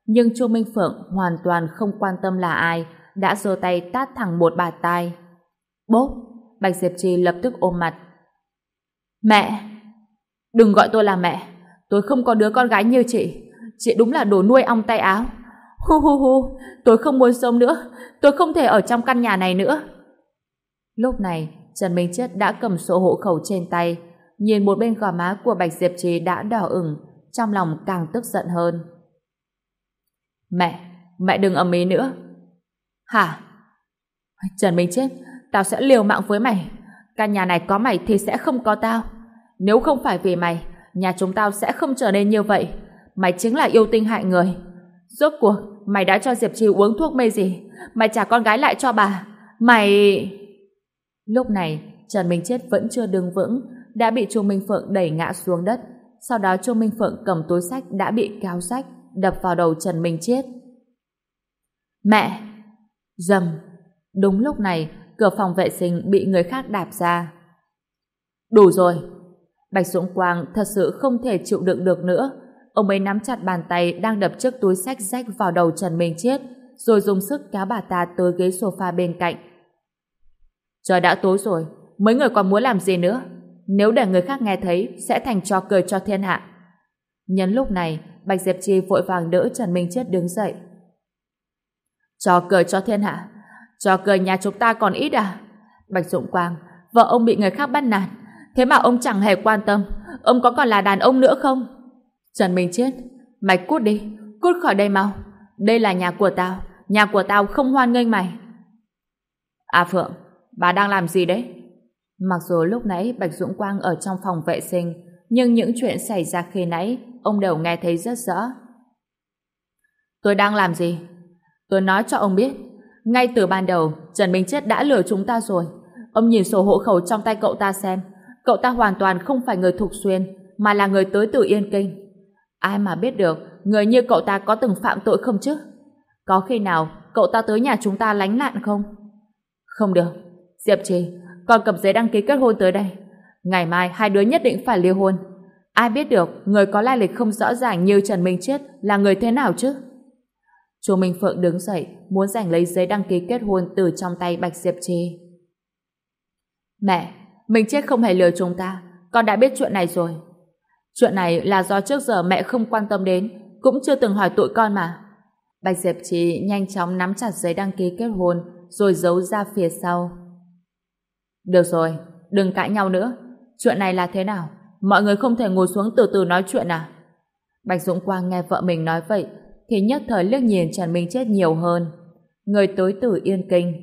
Speaker 1: Nhưng Chu Minh Phượng hoàn toàn không quan tâm là ai, đã giơ tay tát thẳng một bà tai. Bốp! Bạch Diệp Trì lập tức ôm mặt.
Speaker 2: Mẹ! Đừng gọi tôi là mẹ. Tôi không có đứa con gái như chị. Chị đúng là đồ nuôi ong tay áo. Hu hu hu! Tôi không muốn sống nữa. Tôi không thể ở trong căn nhà này nữa.
Speaker 1: Lúc này, Trần Minh Chết đã cầm sổ hộ khẩu trên tay, nhìn một bên gò má của Bạch Diệp Trì đã đỏ ửng, trong lòng càng tức giận hơn.
Speaker 2: Mẹ, mẹ đừng ầm ĩ nữa. Hả? Trần Minh Chết, tao sẽ liều mạng với mày. Căn nhà này có mày thì sẽ không có tao. Nếu không phải vì mày, nhà chúng tao sẽ không trở nên như vậy. Mày chính là yêu tinh hại người. Rốt cuộc, mày đã cho Diệp Trì uống thuốc mê gì? Mày trả con gái lại cho bà. Mày...
Speaker 1: Lúc này, Trần Minh Chết vẫn chưa đứng vững, đã bị Chu Minh Phượng đẩy ngã xuống đất. Sau đó Chu Minh Phượng cầm túi sách đã bị kéo sách, đập vào đầu Trần Minh Chết.
Speaker 2: Mẹ!
Speaker 1: Dầm! Đúng lúc này, cửa phòng vệ sinh bị người khác đạp ra.
Speaker 2: Đủ rồi!
Speaker 1: Bạch Dũng Quang thật sự không thể chịu đựng được nữa ông ấy nắm chặt bàn tay đang đập chiếc túi sách rách vào đầu Trần Minh Chết, rồi dùng sức kéo bà ta tới ghế sofa bên cạnh. Trời đã tối rồi, mấy người còn muốn làm gì nữa? Nếu để người khác nghe thấy, sẽ thành trò cười cho thiên hạ. Nhân lúc này, Bạch Diệp Chi vội vàng đỡ Trần Minh Chết đứng dậy. Trò cười cho thiên hạ? Trò cười nhà chúng ta còn ít à? Bạch Dụng Quang, vợ ông bị người khác bắt nạt, thế mà ông chẳng hề quan tâm, ông có còn là đàn ông nữa không? Trần Minh Chết, mày cút đi, cút khỏi đây mau. Đây là nhà của tao, nhà của tao không hoan nghênh mày. À Phượng, bà đang làm gì đấy? Mặc dù lúc nãy Bạch Dũng Quang ở trong phòng vệ sinh, nhưng những chuyện xảy ra khi nãy, ông đều nghe thấy rất rõ. Tôi đang làm gì? Tôi nói cho ông biết, ngay từ ban đầu, Trần Minh Chết đã lừa chúng ta rồi. Ông nhìn sổ hộ khẩu trong tay cậu ta xem, cậu ta hoàn toàn không phải người Thục Xuyên, mà là người tới từ Yên Kinh. Ai mà biết được, người như cậu ta có từng phạm tội không chứ? Có khi nào cậu ta tới nhà chúng ta lánh nạn không? Không được. Diệp Trì, con cầm giấy đăng ký kết hôn tới đây. Ngày mai hai đứa nhất định phải ly hôn. Ai biết được người có lai lịch không rõ ràng như Trần Minh Chết là người thế nào chứ? Chu Minh Phượng đứng dậy, muốn giành lấy giấy đăng ký kết hôn từ trong tay Bạch Diệp Trì. Mẹ, Minh Chết không hề lừa chúng ta. Con đã biết chuyện này rồi. Chuyện này là do trước giờ mẹ không quan tâm đến, cũng chưa từng hỏi tụi con mà. Bạch Diệp Trì nhanh chóng nắm chặt giấy đăng ký kết hôn, rồi giấu ra phía sau. Được rồi, đừng cãi nhau nữa. Chuyện này là thế nào? Mọi người không thể ngồi xuống từ từ nói chuyện à? Bạch Dũng Quang nghe vợ mình nói vậy, thì nhất thời liếc nhìn Trần Minh Chết nhiều hơn. Người tối tử Yên Kinh.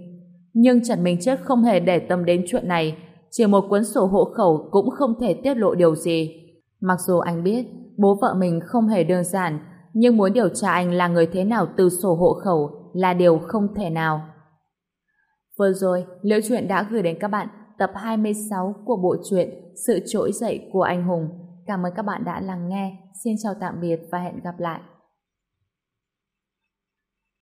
Speaker 1: Nhưng Trần Minh Chết không hề để tâm đến chuyện này, chỉ một cuốn sổ hộ khẩu cũng không thể tiết lộ điều gì. Mặc dù anh biết bố vợ mình không hề đơn giản, nhưng muốn điều tra anh là người thế nào từ sổ hộ khẩu là điều không thể nào. Vừa rồi, Liễu Chuyện đã gửi đến các bạn tập 26 của bộ truyện Sự trỗi dậy của anh hùng. Cảm ơn các bạn đã lắng nghe. Xin chào tạm biệt và hẹn gặp lại.